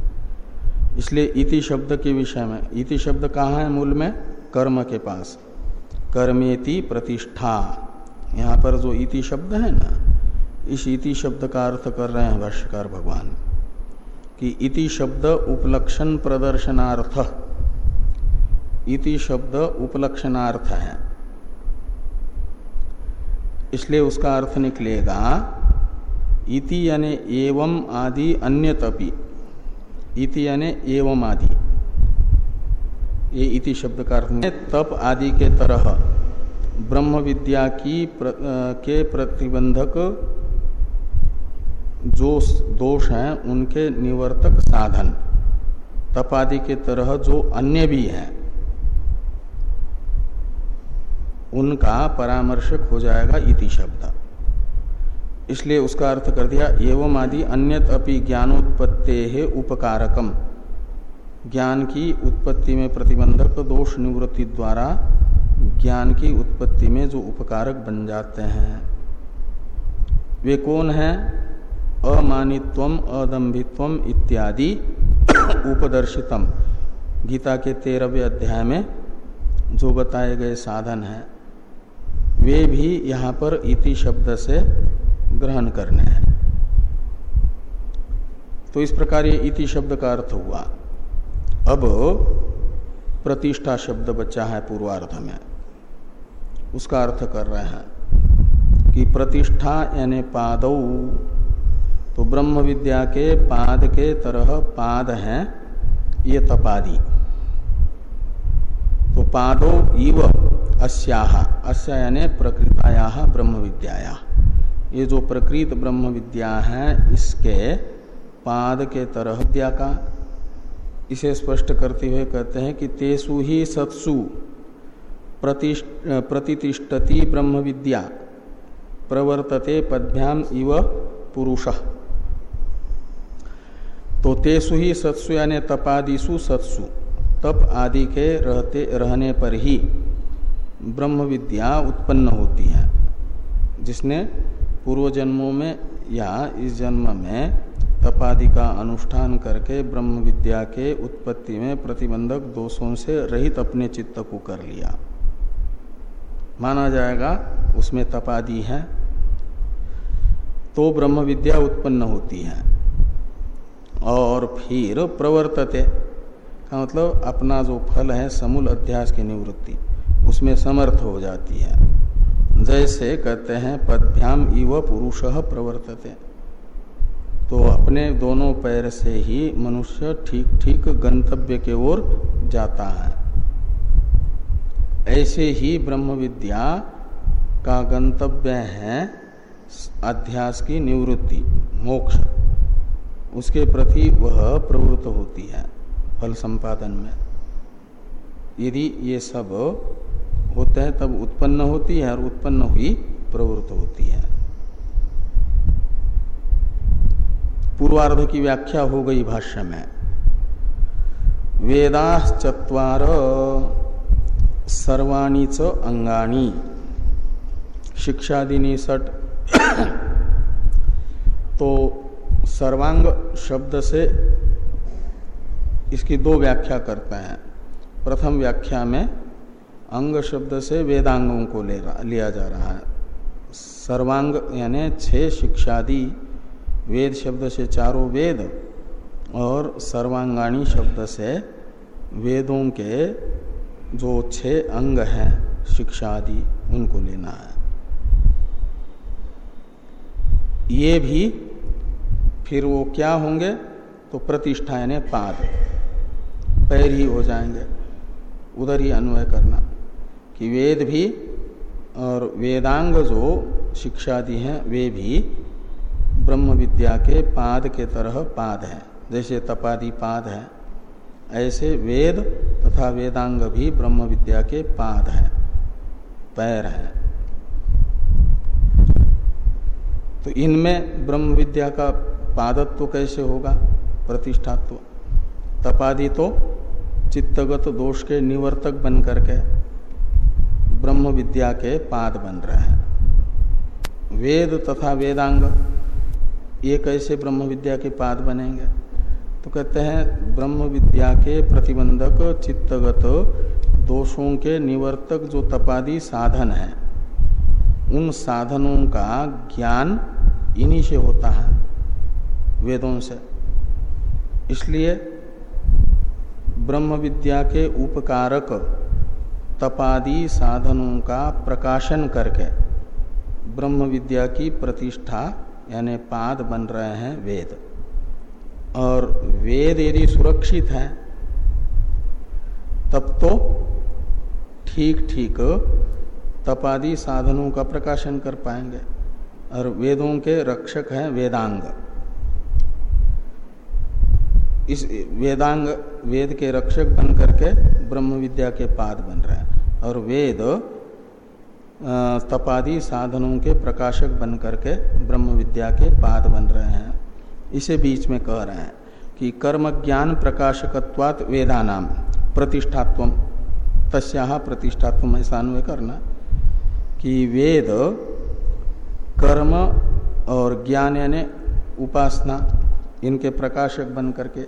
इसलिए इति शब्द के विषय में, इति शब्द कहाँ है मूल में? कर्म के पास। कर्मेति प्रतिष्ठा। यहाँ पर जो इति शब्द है ना, इस इति शब्द का अर्थ कर रहे हैं भाष्यकार भगवान, कि इति शब्द उपलक्षण प्रदर्शनार्थ। इति शब्द उपलक्षणार्थ है। इसलिए उसका अर्थ निकलेगा इति यानी एवं आदि अन्य तपी इति यानी एवं आदि। ये इति शब्द का अर्थ तप आदि के तरह ब्रह्म विद्या की प्र, के प्रतिबंधक जो दोष हैं उनके निवर्तक साधन। तपादि के तरह जो अन्य भी हैं उनका परामर्शक हो जाएगा इति शब्द। इसलिए उसका अर्थ कर दिया, एवं आदि अन्यत अपि ज्ञानोत्पत्ते है उपकारकम। ज्ञान की उत्पत्ति में प्रतिबंधक दोष निवृत्ति द्वारा ज्ञान की उत्पत्ति में जो उपकारक बन जाते हैं। वे कौन है? अमानित्व अदम्भित्व इत्यादि उपदर्शितम। गीता के तेरहवें अध्याय में जो बताए गए साधन हैं। वे भी यहाँ पर इति शब्द से ग्रहण करने हैं। तो इस प्रकार ये इति शब्द का अर्थ हुआ। अब प्रतिष्ठा शब्द बचा है पूर्वार्ध में। उसका अर्थ कर रहे हैं कि प्रतिष्ठा यानी पाद। तो ब्रह्म विद्या के पाद के तरह पाद हैं ये तपादी। तो पादो इव अस्याह अस्या यानी प्रकृताया ब्रह्म विद्याया ये जो प्रकृत ब्रह्म विद्या है, इसके पाद के तरह विद्या का, इसे स्पष्ट करते हुए कहते हैं कि तेसु ही सत्सु प्रतिष्ठती ब्रह्म विद्या प्रवर्तते पद्भ्याम इव पुरुष। तो तेसु ही सत्सु यानी तपादिशु सत्सु, तप आदि के रहते, रहने पर ही ब्रह्म विद्या उत्पन्न होती है। जिसने पूर्व जन्मों में या इस जन्म में तपादि का अनुष्ठान करके ब्रह्म विद्या के उत्पत्ति में प्रतिबंधक दोषों से रहित अपने चित्त को कर लिया। माना जाएगा, उसमें तपादि है तो ब्रह्म विद्या उत्पन्न होती है। और फिर प्रवर्तते, का मतलब अपना जो फल है, समूल अध्यास की निवृत्ति। उसमें समर्थ हो जाती है। जैसे कहते हैं, पदभ्याम इव पुरुष प्रवर्तते। तो अपने दोनों पैर से ही मनुष्य ठीक ठीक गंतव्य के ओर जाता है। ऐसे ही ब्रह्म विद्या का गंतव्य है अध्यास की निवृत्ति, मोक्ष। उसके प्रति वह प्रवृत्त होती है फल संपादन में। यदि ये सब होते हैं, तब उत्पन्न होती है और उत्पन्न हुई प्रवृत्त होती है। पूर्वार्ध की व्याख्या हो गई भाष्य में। वेदाश्चत्वार सर्वाणी च अंगाणी। शिक्षादिनी सट तो सर्वांग शब्द से इसकी दो व्याख्या करते हैं। प्रथम व्याख्या में अंग शब्द से वेदांगों को ले रहा, लिया जा रहा है। सर्वांग यानी छह शिक्षादि वेद शब्द से चारों वेद और सर्वांगाणी शब्द से वेदों के जो छह अंग हैं शिक्षा आदि उनको लेना है। ये भी फिर वो क्या होंगे? तो प्रतिष्ठा यानी पाद। पैर ही हो जाएँगे। उधर ही अन्वय करना। कि वेद भी और वेदांग जो शिक्षादि हैं, वे भी ब्रह्म विद्या के पाद के तरह पाद है। जैसे तपादि पाद है, ऐसे वेद तथा वेदांग भी ब्रह्म विद्या के पाद है, पैर है। तो इनमें ब्रह्म विद्या का पादत्व तो कैसे होगा? प्रतिष्ठात्व। तो। तपादि तो चित्तगत दोष के निवर्तक बन करके ब्रह्म विद्या के पाद बन रहे हैं। वेद तथा वेदांग, ये कैसे ब्रह्म विद्या के पाद बनेंगे? तो कहते हैं, ब्रह्म विद्या के प्रतिबंधक चित्तगत दोषों के निवर्तक जो तपादी साधन है, उन साधनों का ज्ञान इन्हीं से होता है, वेदों से। इसलिए ब्रह्म विद्या के उपकारक तपादि साधनों का प्रकाशन करके ब्रह्म विद्या की प्रतिष्ठा यानी पाद बन रहे हैं वेद। और वेद यदि सुरक्षित है, तब तो ठीक ठीक तपादि साधनों का प्रकाशन कर पाएँगे। और वेदों के रक्षक हैं वेदांग। इस वेदांग, वेद के रक्षक बन करके ब्रह्म विद्या के पाद बन रहे हैं। और वेद तपादि साधनों के प्रकाशक बन करके ब्रह्म विद्या के पाद बन रहे हैं। इसे बीच में कह रहे हैं कि कर्म ज्ञान प्रकाशकत्वात वेदानाम प्रतिष्ठात्व तस्या प्रतिष्ठात्व ऐसा अन्वय करना कि वेद कर्म और ज्ञान यानी उपासना इनके प्रकाशक बन करके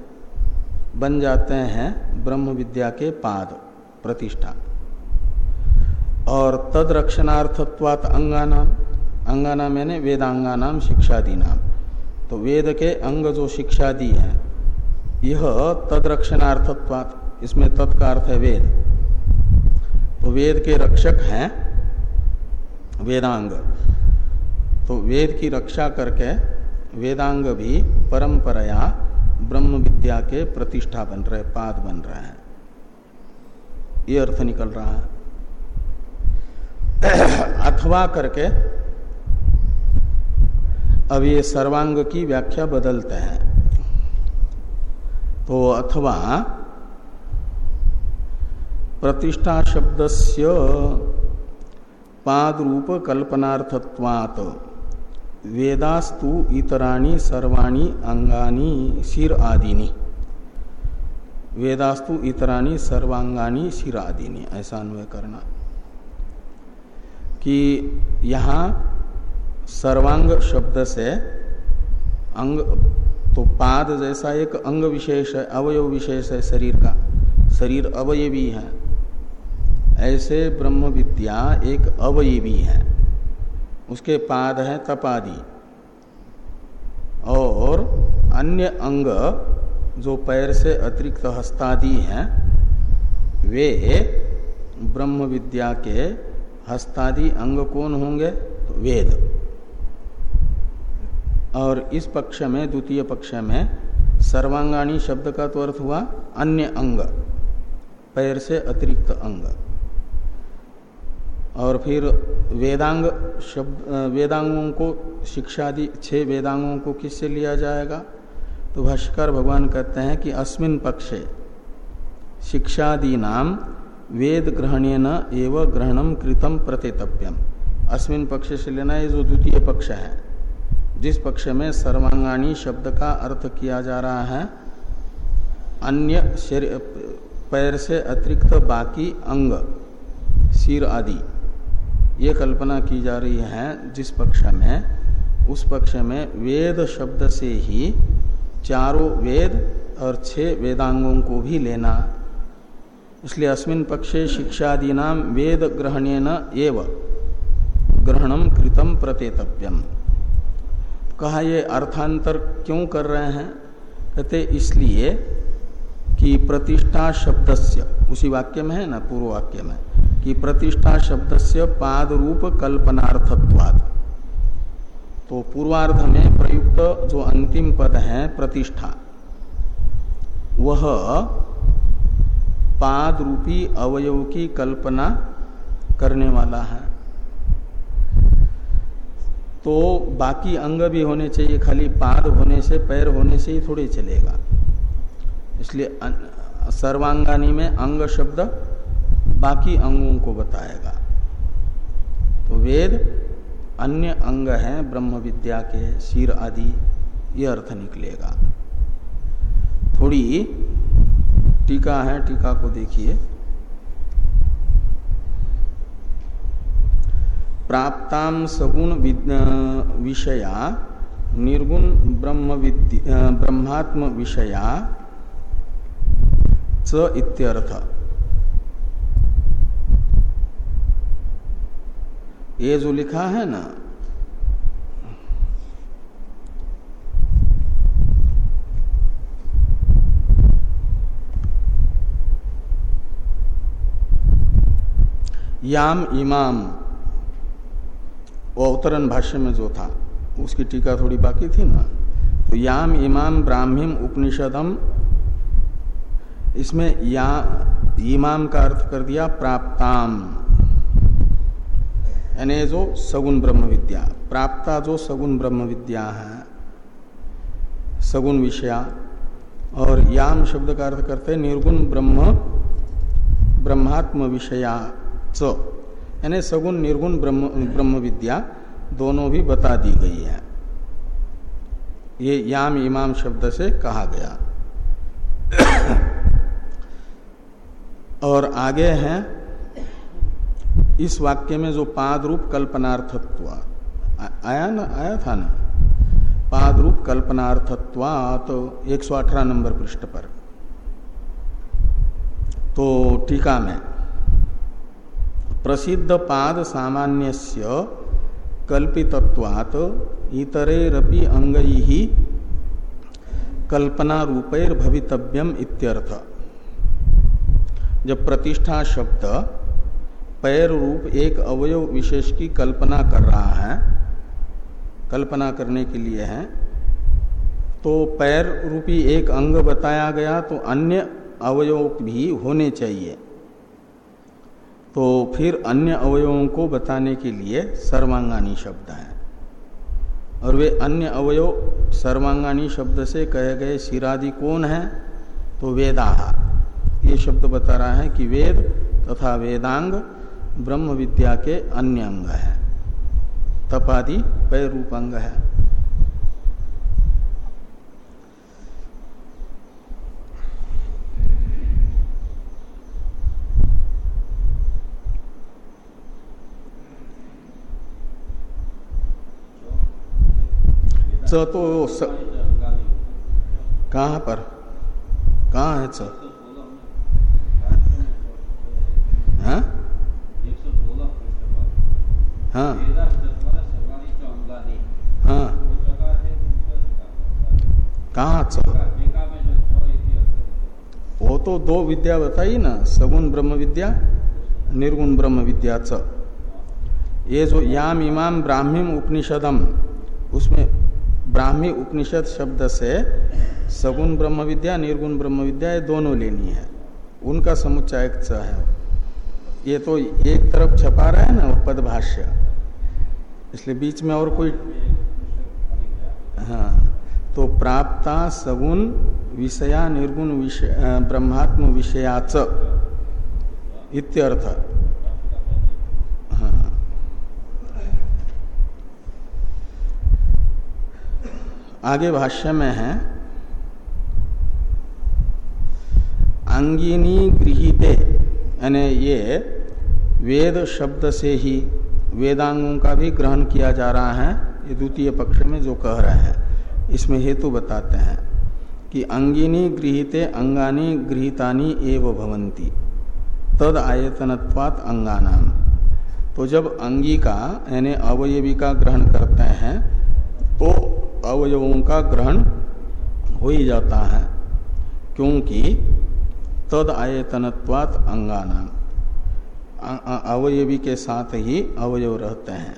बन जाते हैं ब्रह्म विद्या के पाद प्रतिष्ठा। और तद रक्षणार्थत्वात अंगानाम अंगानाम यानी वेदांगानाम शिक्षादी नाम तो वेद के अंग जो शिक्षा शिक्षादि है, यह तद रक्षणार्थत्वात, इसमें तत्का अर्थ है वेद। तो वेद के रक्षक हैं वेदांग। तो वेद की रक्षा करके वेदांग भी परंपराया ब्रह्म विद्या के प्रतिष्ठा बन रहे, पाद बन रहे हैं। ये अर्थ निकल रहा है। अथवा करके अब ये सर्वांग की व्याख्या बदलते हैं। तो अथवा प्रतिष्ठा शब्दस्य पाद रूप कल्पनार्थत्वात् वेदास्तु इतराणी सर्वाणी अंगानी शिर आदिनी। वेदास्तु इतराणी सर्वांगानी शिर आदिनी, ऐसा अन्वय करना। कि यहाँ सर्वांग शब्द से अंग तो पाद जैसा एक अंग विशेष है, अवयव विशेष है शरीर का। शरीर अवयवी है। ऐसे ब्रह्म विद्या एक अवयवी है। उसके पाद हैं तपादि। और अन्य अंग जो पैर से अतिरिक्त हस्तादि हैं, वे ब्रह्म विद्या के हस्तादि अंग कौन होंगे? तो वेद। और इस पक्ष में, द्वितीय पक्ष में सर्वांगाणी शब्द का तो अर्थ हुआ अन्य अंग, पैर से अतिरिक्त अंग। और फिर वेदांग शब्द वेदांगों को शिक्षा दी छह वेदांगों को किससे लिया जाएगा? तो भाष्कर भगवान कहते हैं कि अस्मिन पक्षे शिक्षादी नाम वेद ग्रहणेन एवं ग्रहणम कृतम प्रतेतव्यम। अस्मिन पक्ष से लेना ये जो द्वितीय पक्ष है, जिस पक्ष में सर्वांगाणी शब्द का अर्थ किया जा रहा है, अन्य पैर से अतिरिक्त बाकी अंग, सिर आदि। ये कल्पना की जा रही है जिस पक्ष में, उस पक्ष में वेद शब्द से ही चारों वेद और छह वेदांगों को भी लेना। इसलिए अस्मिन पक्षे शिक्षादीना वेद ग्रहणेन एव ग्रहणम कृतम प्रतेतव्यम। कहा ये अर्थांतर क्यों कर रहे हैं? कहते इसलिए कि प्रतिष्ठा शब्दस्य, उसी वाक्य में है ना पूर्व वाक्य में कि प्रतिष्ठा शब्दस्य पाद रूप कल्पनार्थत्वाद तो पूर्वार्ध में प्रयुक्त जो अंतिम पद है, प्रतिष्ठा, वह पाद रूपी अवयव की कल्पना करने वाला है। तो बाकी अंग भी होने चाहिए, खाली पाद होने से, पैर होने से ही थोड़ी चलेगा। इसलिए सर्वांगानी में अंग शब्द बाकी अंगों को बताएगा। तो वेद अन्य अंग है ब्रह्म विद्या के सिर आदि, ये अर्थ निकलेगा। थोड़ी टीका है, टीका को देखिए। प्राप्ताम सगुण विषया, निर्गुण ब्रह्म ब्रह्मात्म विषया च इत्यर्थ। ये जो लिखा है ना, याम इमाम, वो अवतरण भाष्य में जो था, उसकी टीका थोड़ी बाकी थी ना तो याम इमाम ब्राह्मीम उपनिषदम, इसमें या, इमाम का अर्थ कर दिया प्राप्ताम। यानी जो सगुण ब्रह्म विद्या। प्राप्ता जो सगुण ब्रह्म विद्या है, सगुण विषया, और याम शब्द का अर्थ करते निर्गुण ब्रह्म, ब्रह्मात्म विषया च। यानी सगुण, निर्गुण ब्रह्म ब्रह्म विद्या दोनों भी बता दी गई है। ये याम इमाम शब्द से कहा गया। और आगे है इस वाक्य में जो पाद रूप कल्पनार्थत्व आया ना, आया था ना? पाद रूप कल्पनार्थत्व तो 118 नंबर पृष्ठ पर। तो टीका में, प्रसिद्ध पाद सामान्य कल्पितत्वात् इतरेरपि अंगई ही कल्पना रूपैर भवितव्यम इत्यर्थ। जब प्रतिष्ठा शब्द पैर रूप एक अवयव विशेष की कल्पना कर रहा है। कल्पना करने के लिए है। तो पैर रूपी एक अंग बताया गया तो अन्य अवयव भी होने चाहिए। तो फिर अन्य अवयवों को बताने के लिए सर्वांगानी शब्द है। और वे अन्य अवयव सर्वांगानी शब्द से कहे गए सिरादि कौन है? तो वेदाह ये शब्द बता रहा है कि वेद तथा वेदांग ब्रह्म विद्या के अन्य अंग है। तपादि पय रूपांग है। च तो स... कहाँ पर? कहाँ है च हाँ? हाँ। हाँ। कहाँ वो तो दो विद्या बताई ना, सगुण ब्रह्म विद्या, निर्गुण ब्रह्म विद्या च। ये जो याम इमाम ब्राह्मीम उपनिषदम, उसमें ब्राह्मी उपनिषद शब्द से सगुण ब्रह्म विद्या, निर्गुण ब्रह्म विद्या, ये दोनों लेनी है। उनका समुच्चायक च है। ये तो एक तरफ़ छपा रहा है ना पद भाष्य इसलिए बीच में और कोई हाँ तो प्राप्ता सगुण विषया निर्गुण विषय ब्रह्मात्म विषयाच इत्यर्थ। हाँ। आगे भाष्य में है, अंगिनी गृहिते, यानी ये वेद शब्द से ही वेदांगों का भी ग्रहण किया जा रहा है, ये द्वितीय पक्ष में जो कह रहे हैं, इसमें हेतु बताते हैं कि अंगिनी गृहिते अंगानी गृहितानी एव भवंती तद आयतनत्वात अंगानाम। तो जब अंगी का, यानी अवयवी का ग्रहण करते हैं तो अवयवों का ग्रहण हो ही जाता है, क्योंकि तद आयतनत्वात अंगाना अवयवी के साथ ही अवयव रहते हैं।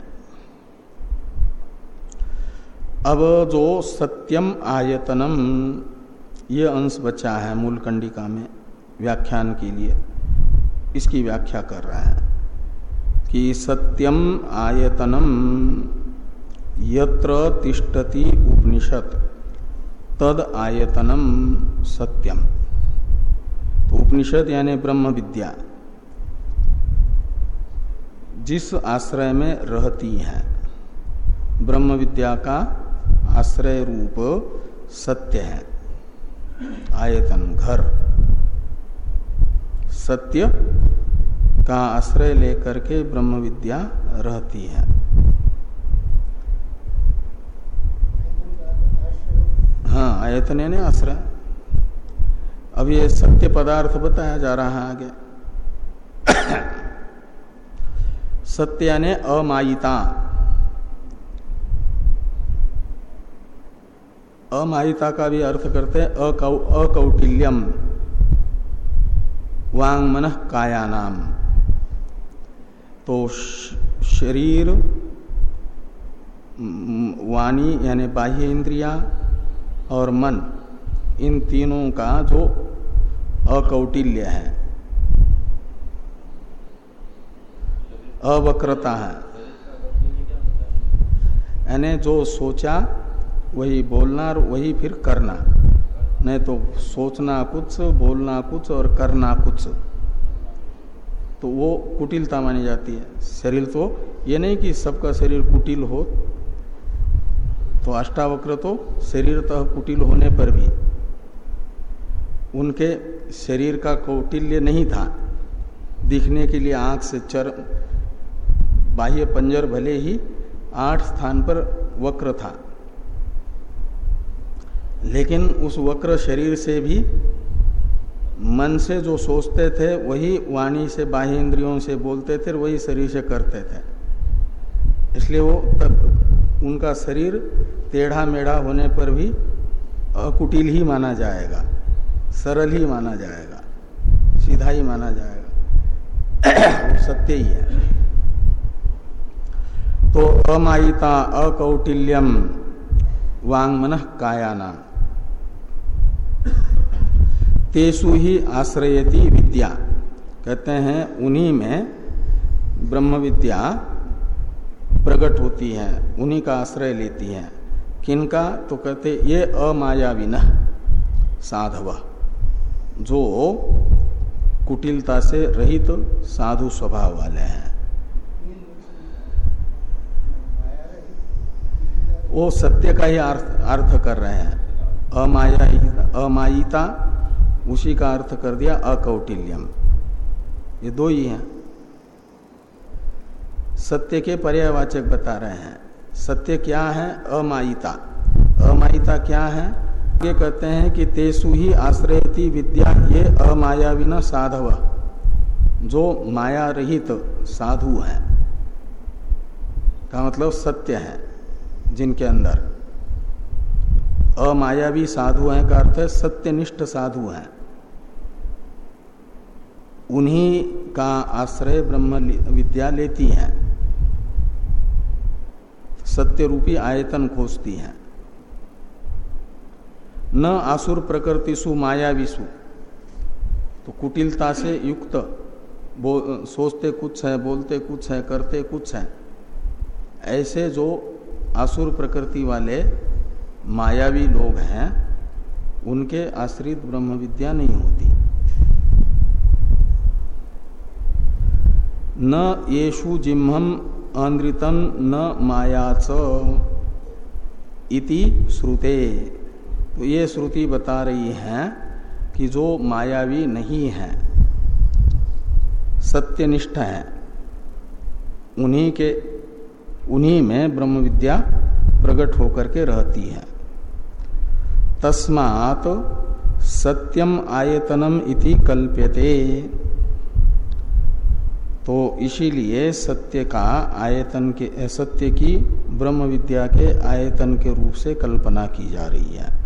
अब जो सत्यम आयतनम, ये अंश बचा है मूल कंडिका में व्याख्यान के लिए। इसकी व्याख्या कर रहा है कि सत्यम आयतनम यत्र तिष्ठति उपनिषद तद आयतनम सत्यम। तो उपनिषद यानी ब्रह्म विद्या। जिस आश्रय में रहती है, ब्रह्म विद्या का आश्रय रूप सत्य है। आयतन घर। सत्य का आश्रय लेकर के ब्रह्म विद्या रहती है। हाँ आयतन यानी आश्रय। अब ये सत्य पदार्थ बताया जा रहा है आगे। सत्य यानी अमायिता। अमायिता का भी अर्थ करते हैं अकौ, अकौटिल्यम। वांग मन काया नाम तो शरीर वाणी यानी बाह्य इंद्रिया और मन, इन तीनों का जो अकौटिल्य है। अवक्रता है। यानी जो सोचा, वही बोलना और वही फिर करना। नहीं तो सोचना कुछ, बोलना कुछ और करना कुछ। तो वो कुटिलता मानी जाती है। शरीर तो ये नहीं कि सबका शरीर कुटिल हो तो अष्टावक्र तो शरीरतः कुटिल होने पर भी उनके शरीर का कौटिल्य नहीं था। दिखने के लिए आँख से चर बाह्य पंजर भले ही आठ स्थान पर वक्र था। लेकिन उस वक्र शरीर से भी, मन से जो सोचते थे, वही वाणी से, बाह्य इंद्रियों से बोलते थे वही शरीर से करते थे। इसलिए वो तब उनका शरीर टेढ़ा मेढ़ा होने पर भी अकुटिल ही माना जाएगा, सरल ही माना जाएगा, सीधा ही माना जाएगा। सत्य ही है। तो अमायिता, अकौटिल्यम वांग मन कायाना। तेसु ही आश्रयती विद्या। कहते हैं, उन्हीं में ब्रह्म विद्या प्रकट होती है, उन्हीं का आश्रय लेती है। किनका? तो कहते, ये अमायाविन साधव, जो कुटिलता से रहित तो साधु स्वभाव वाले हैं। वो सत्य का ही अर्थ अर्थ कर रहे हैं। अमाया अमायिता, उसी का अर्थ कर दिया अकौटिल्यम। ये दो ही हैं। सत्य के पर्यावाचक बता रहे हैं। सत्य क्या है? अमायिता। अमायिता क्या है? ये कहते हैं कि तेसु ही आश्रयती विद्या ये अमायाविन साधव। जो माया रहित साधु है। का मतलब सत्य है। जिनके अंदर। अमायावी साधु है का अर्थ है सत्यनिष्ठ साधु है। उन्हीं का आश्रय ब्रह्म विद्या लेती है। सत्य रूपी आयतन खोजती है। न आसुर प्रकृति सु मायाविसु। तो कुटिलता से युक्त सोचते कुछ है, बोलते कुछ है, करते कुछ है। ऐसे जो आसुर प्रकृति वाले मायावी लोग हैं, उनके आश्रित ब्रह्म विद्या नहीं होती। न येषु जिम्हम अनृतन न मायाच इति श्रुते। तो ये श्रुति बता रही है कि जो मायावी नहीं है, सत्यनिष्ठ है, उन्हीं के उन्हीं में ब्रह्म विद्या प्रकट होकर के रहती है। तस्मात सत्यम आयतनम इति कल्प्यते। तो इसीलिए सत्य का आयतन के, सत्य की ब्रह्म विद्या के आयतन के रूप से कल्पना की जा रही है।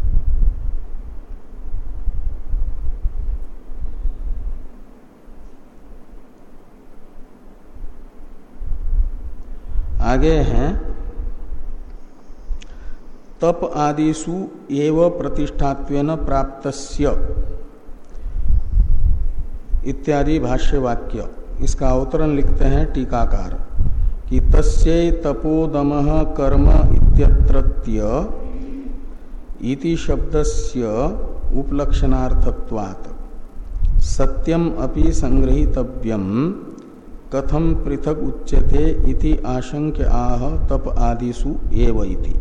आगे हैं। तप आदिशु एव प्रतिष्ठात्वेन प्राप्तस्य। इत्यादि भाष्य वाक्य इसका अवतरण लिखते हैं टीकाकार। कि तस्य तपोदम कर्म इत्यत्रत्य इति शब्दस्य उपलक्षणार्थत्वात्। सत्यम अपि संग्रहितव्यम। कथम पृथक उच्यते इति आशंक्य आह तप आदिशु एव इति।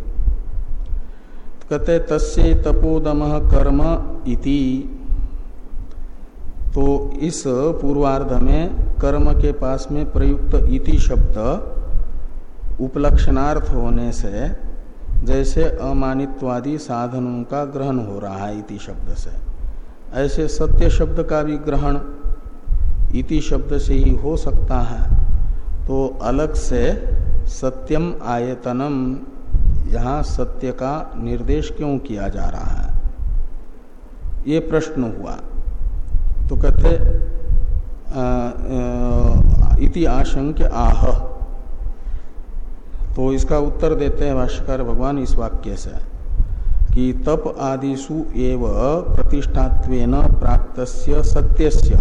कहते तस्य तपोदम कर्म इति। तो इस पूर्वार्ध में कर्म के पास में प्रयुक्त इति शब्द उपलक्षणार्थ होने से जैसे अमानित्वादी साधनों का ग्रहण हो रहा है इति शब्द से। ऐसे सत्य शब्द का भी ग्रहण इति शब्द से ही हो सकता है। तो अलग से सत्यम आयतनम, यहाँ सत्य का निर्देश क्यों किया जा रहा है? ये प्रश्न हुआ। तो कहते इति आशंक आह। तो इसका उत्तर देते हैं भाष्यकार भगवान इस वाक्य से, कि तप आदिशु एव प्रतिष्ठात्वेन प्राप्तस्य सत्यस्य।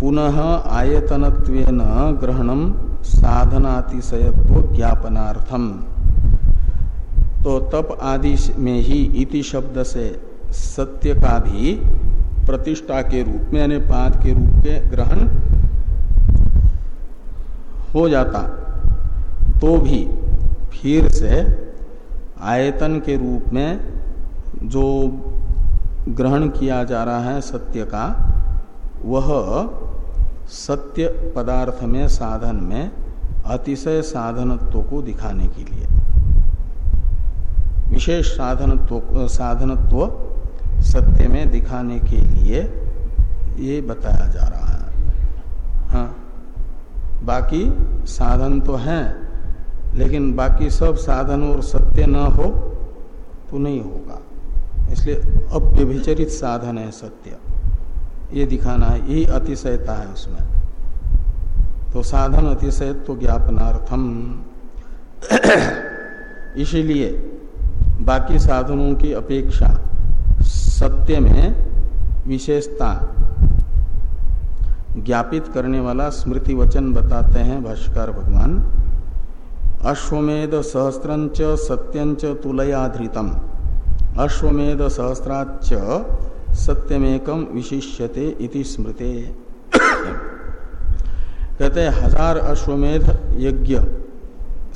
पुनः आयतनत्वेन ग्रहणम साधनातिशयत्व ज्ञापनार्थम। तो तप आदि में ही इति शब्द से सत्य का भी प्रतिष्ठा के रूप में यानी पाद के रूप के ग्रहण हो जाता। तो भी फिर से आयतन के रूप में जो ग्रहण किया जा रहा है सत्य का वह सत्य पदार्थ में, साधन में अतिशय साधनत्व को दिखाने के लिए। विशेष साधनत्व साधनत्व सत्य में दिखाने के लिए ये बताया जा रहा है। हाँ। बाकी साधन तो हैं, लेकिन बाकी सब साधन और सत्य न हो तो नहीं होगा। इसलिए अव्यभिचरित साधन है सत्य। ये दिखाना है, यही अतिशयता है उसमें। तो साधन अतिशयत्व तो ज्ञापनार्थम। इसीलिए बाकी साधनों की अपेक्षा सत्य में विशेषता ज्ञापित करने वाला स्मृति वचन बताते हैं भाष्कर भगवान। अश्वमेध सहस्रंच सत्यंच तुलयाधृतम। अश्वमेध सहस्राच सत्यमेकम विशिष्यते इति स्मृते। कहते हज़ार अश्वमेध यज्ञ,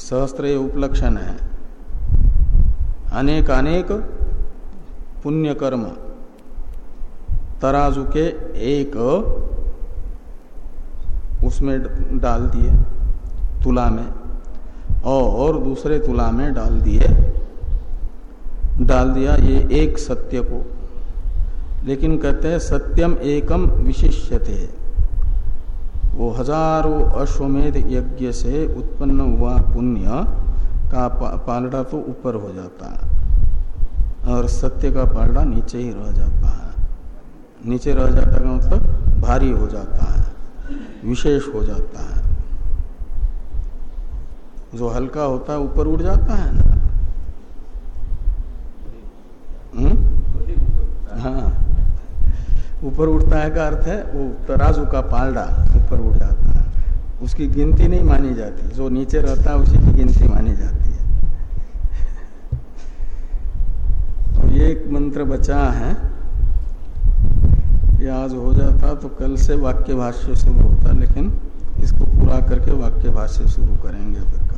सहस्त्र उपलक्षण है। अनेक अनेक पुण्य कर्म तराजू के एक उसमें डाल दिए तुला में, और दूसरे तुला में डाल दिए, डाल दिया ये एक सत्य को। लेकिन कहते हैं सत्यम एकम विशिष्यते। वो हज़ारों अश्वमेध यज्ञ से उत्पन्न हुआ पुण्य का पालड़ा तो ऊपर हो जाता है और सत्य का पालड़ा नीचे ही रह जाता है। नीचे रह जाता है मतलब भारी हो जाता है, विशेष हो जाता है। जो हल्का होता है, ऊपर उड़ जाता है ना? हाँ। ऊपर ऊपर उठता है का अर्थ है, वो तराजू का पालडा ऊपर उठ जाता है। उसकी गिनती नहीं मानी जाती। जो नीचे रहता है, उसी की गिनती मानी जाती है। और ये एक मंत्र बचा है। ये आज हो जाता तो कल से वाक्य भाष्य शुरू होता, लेकिन इसको पूरा करके वाक्य भाष्य शुरू करेंगे फिर।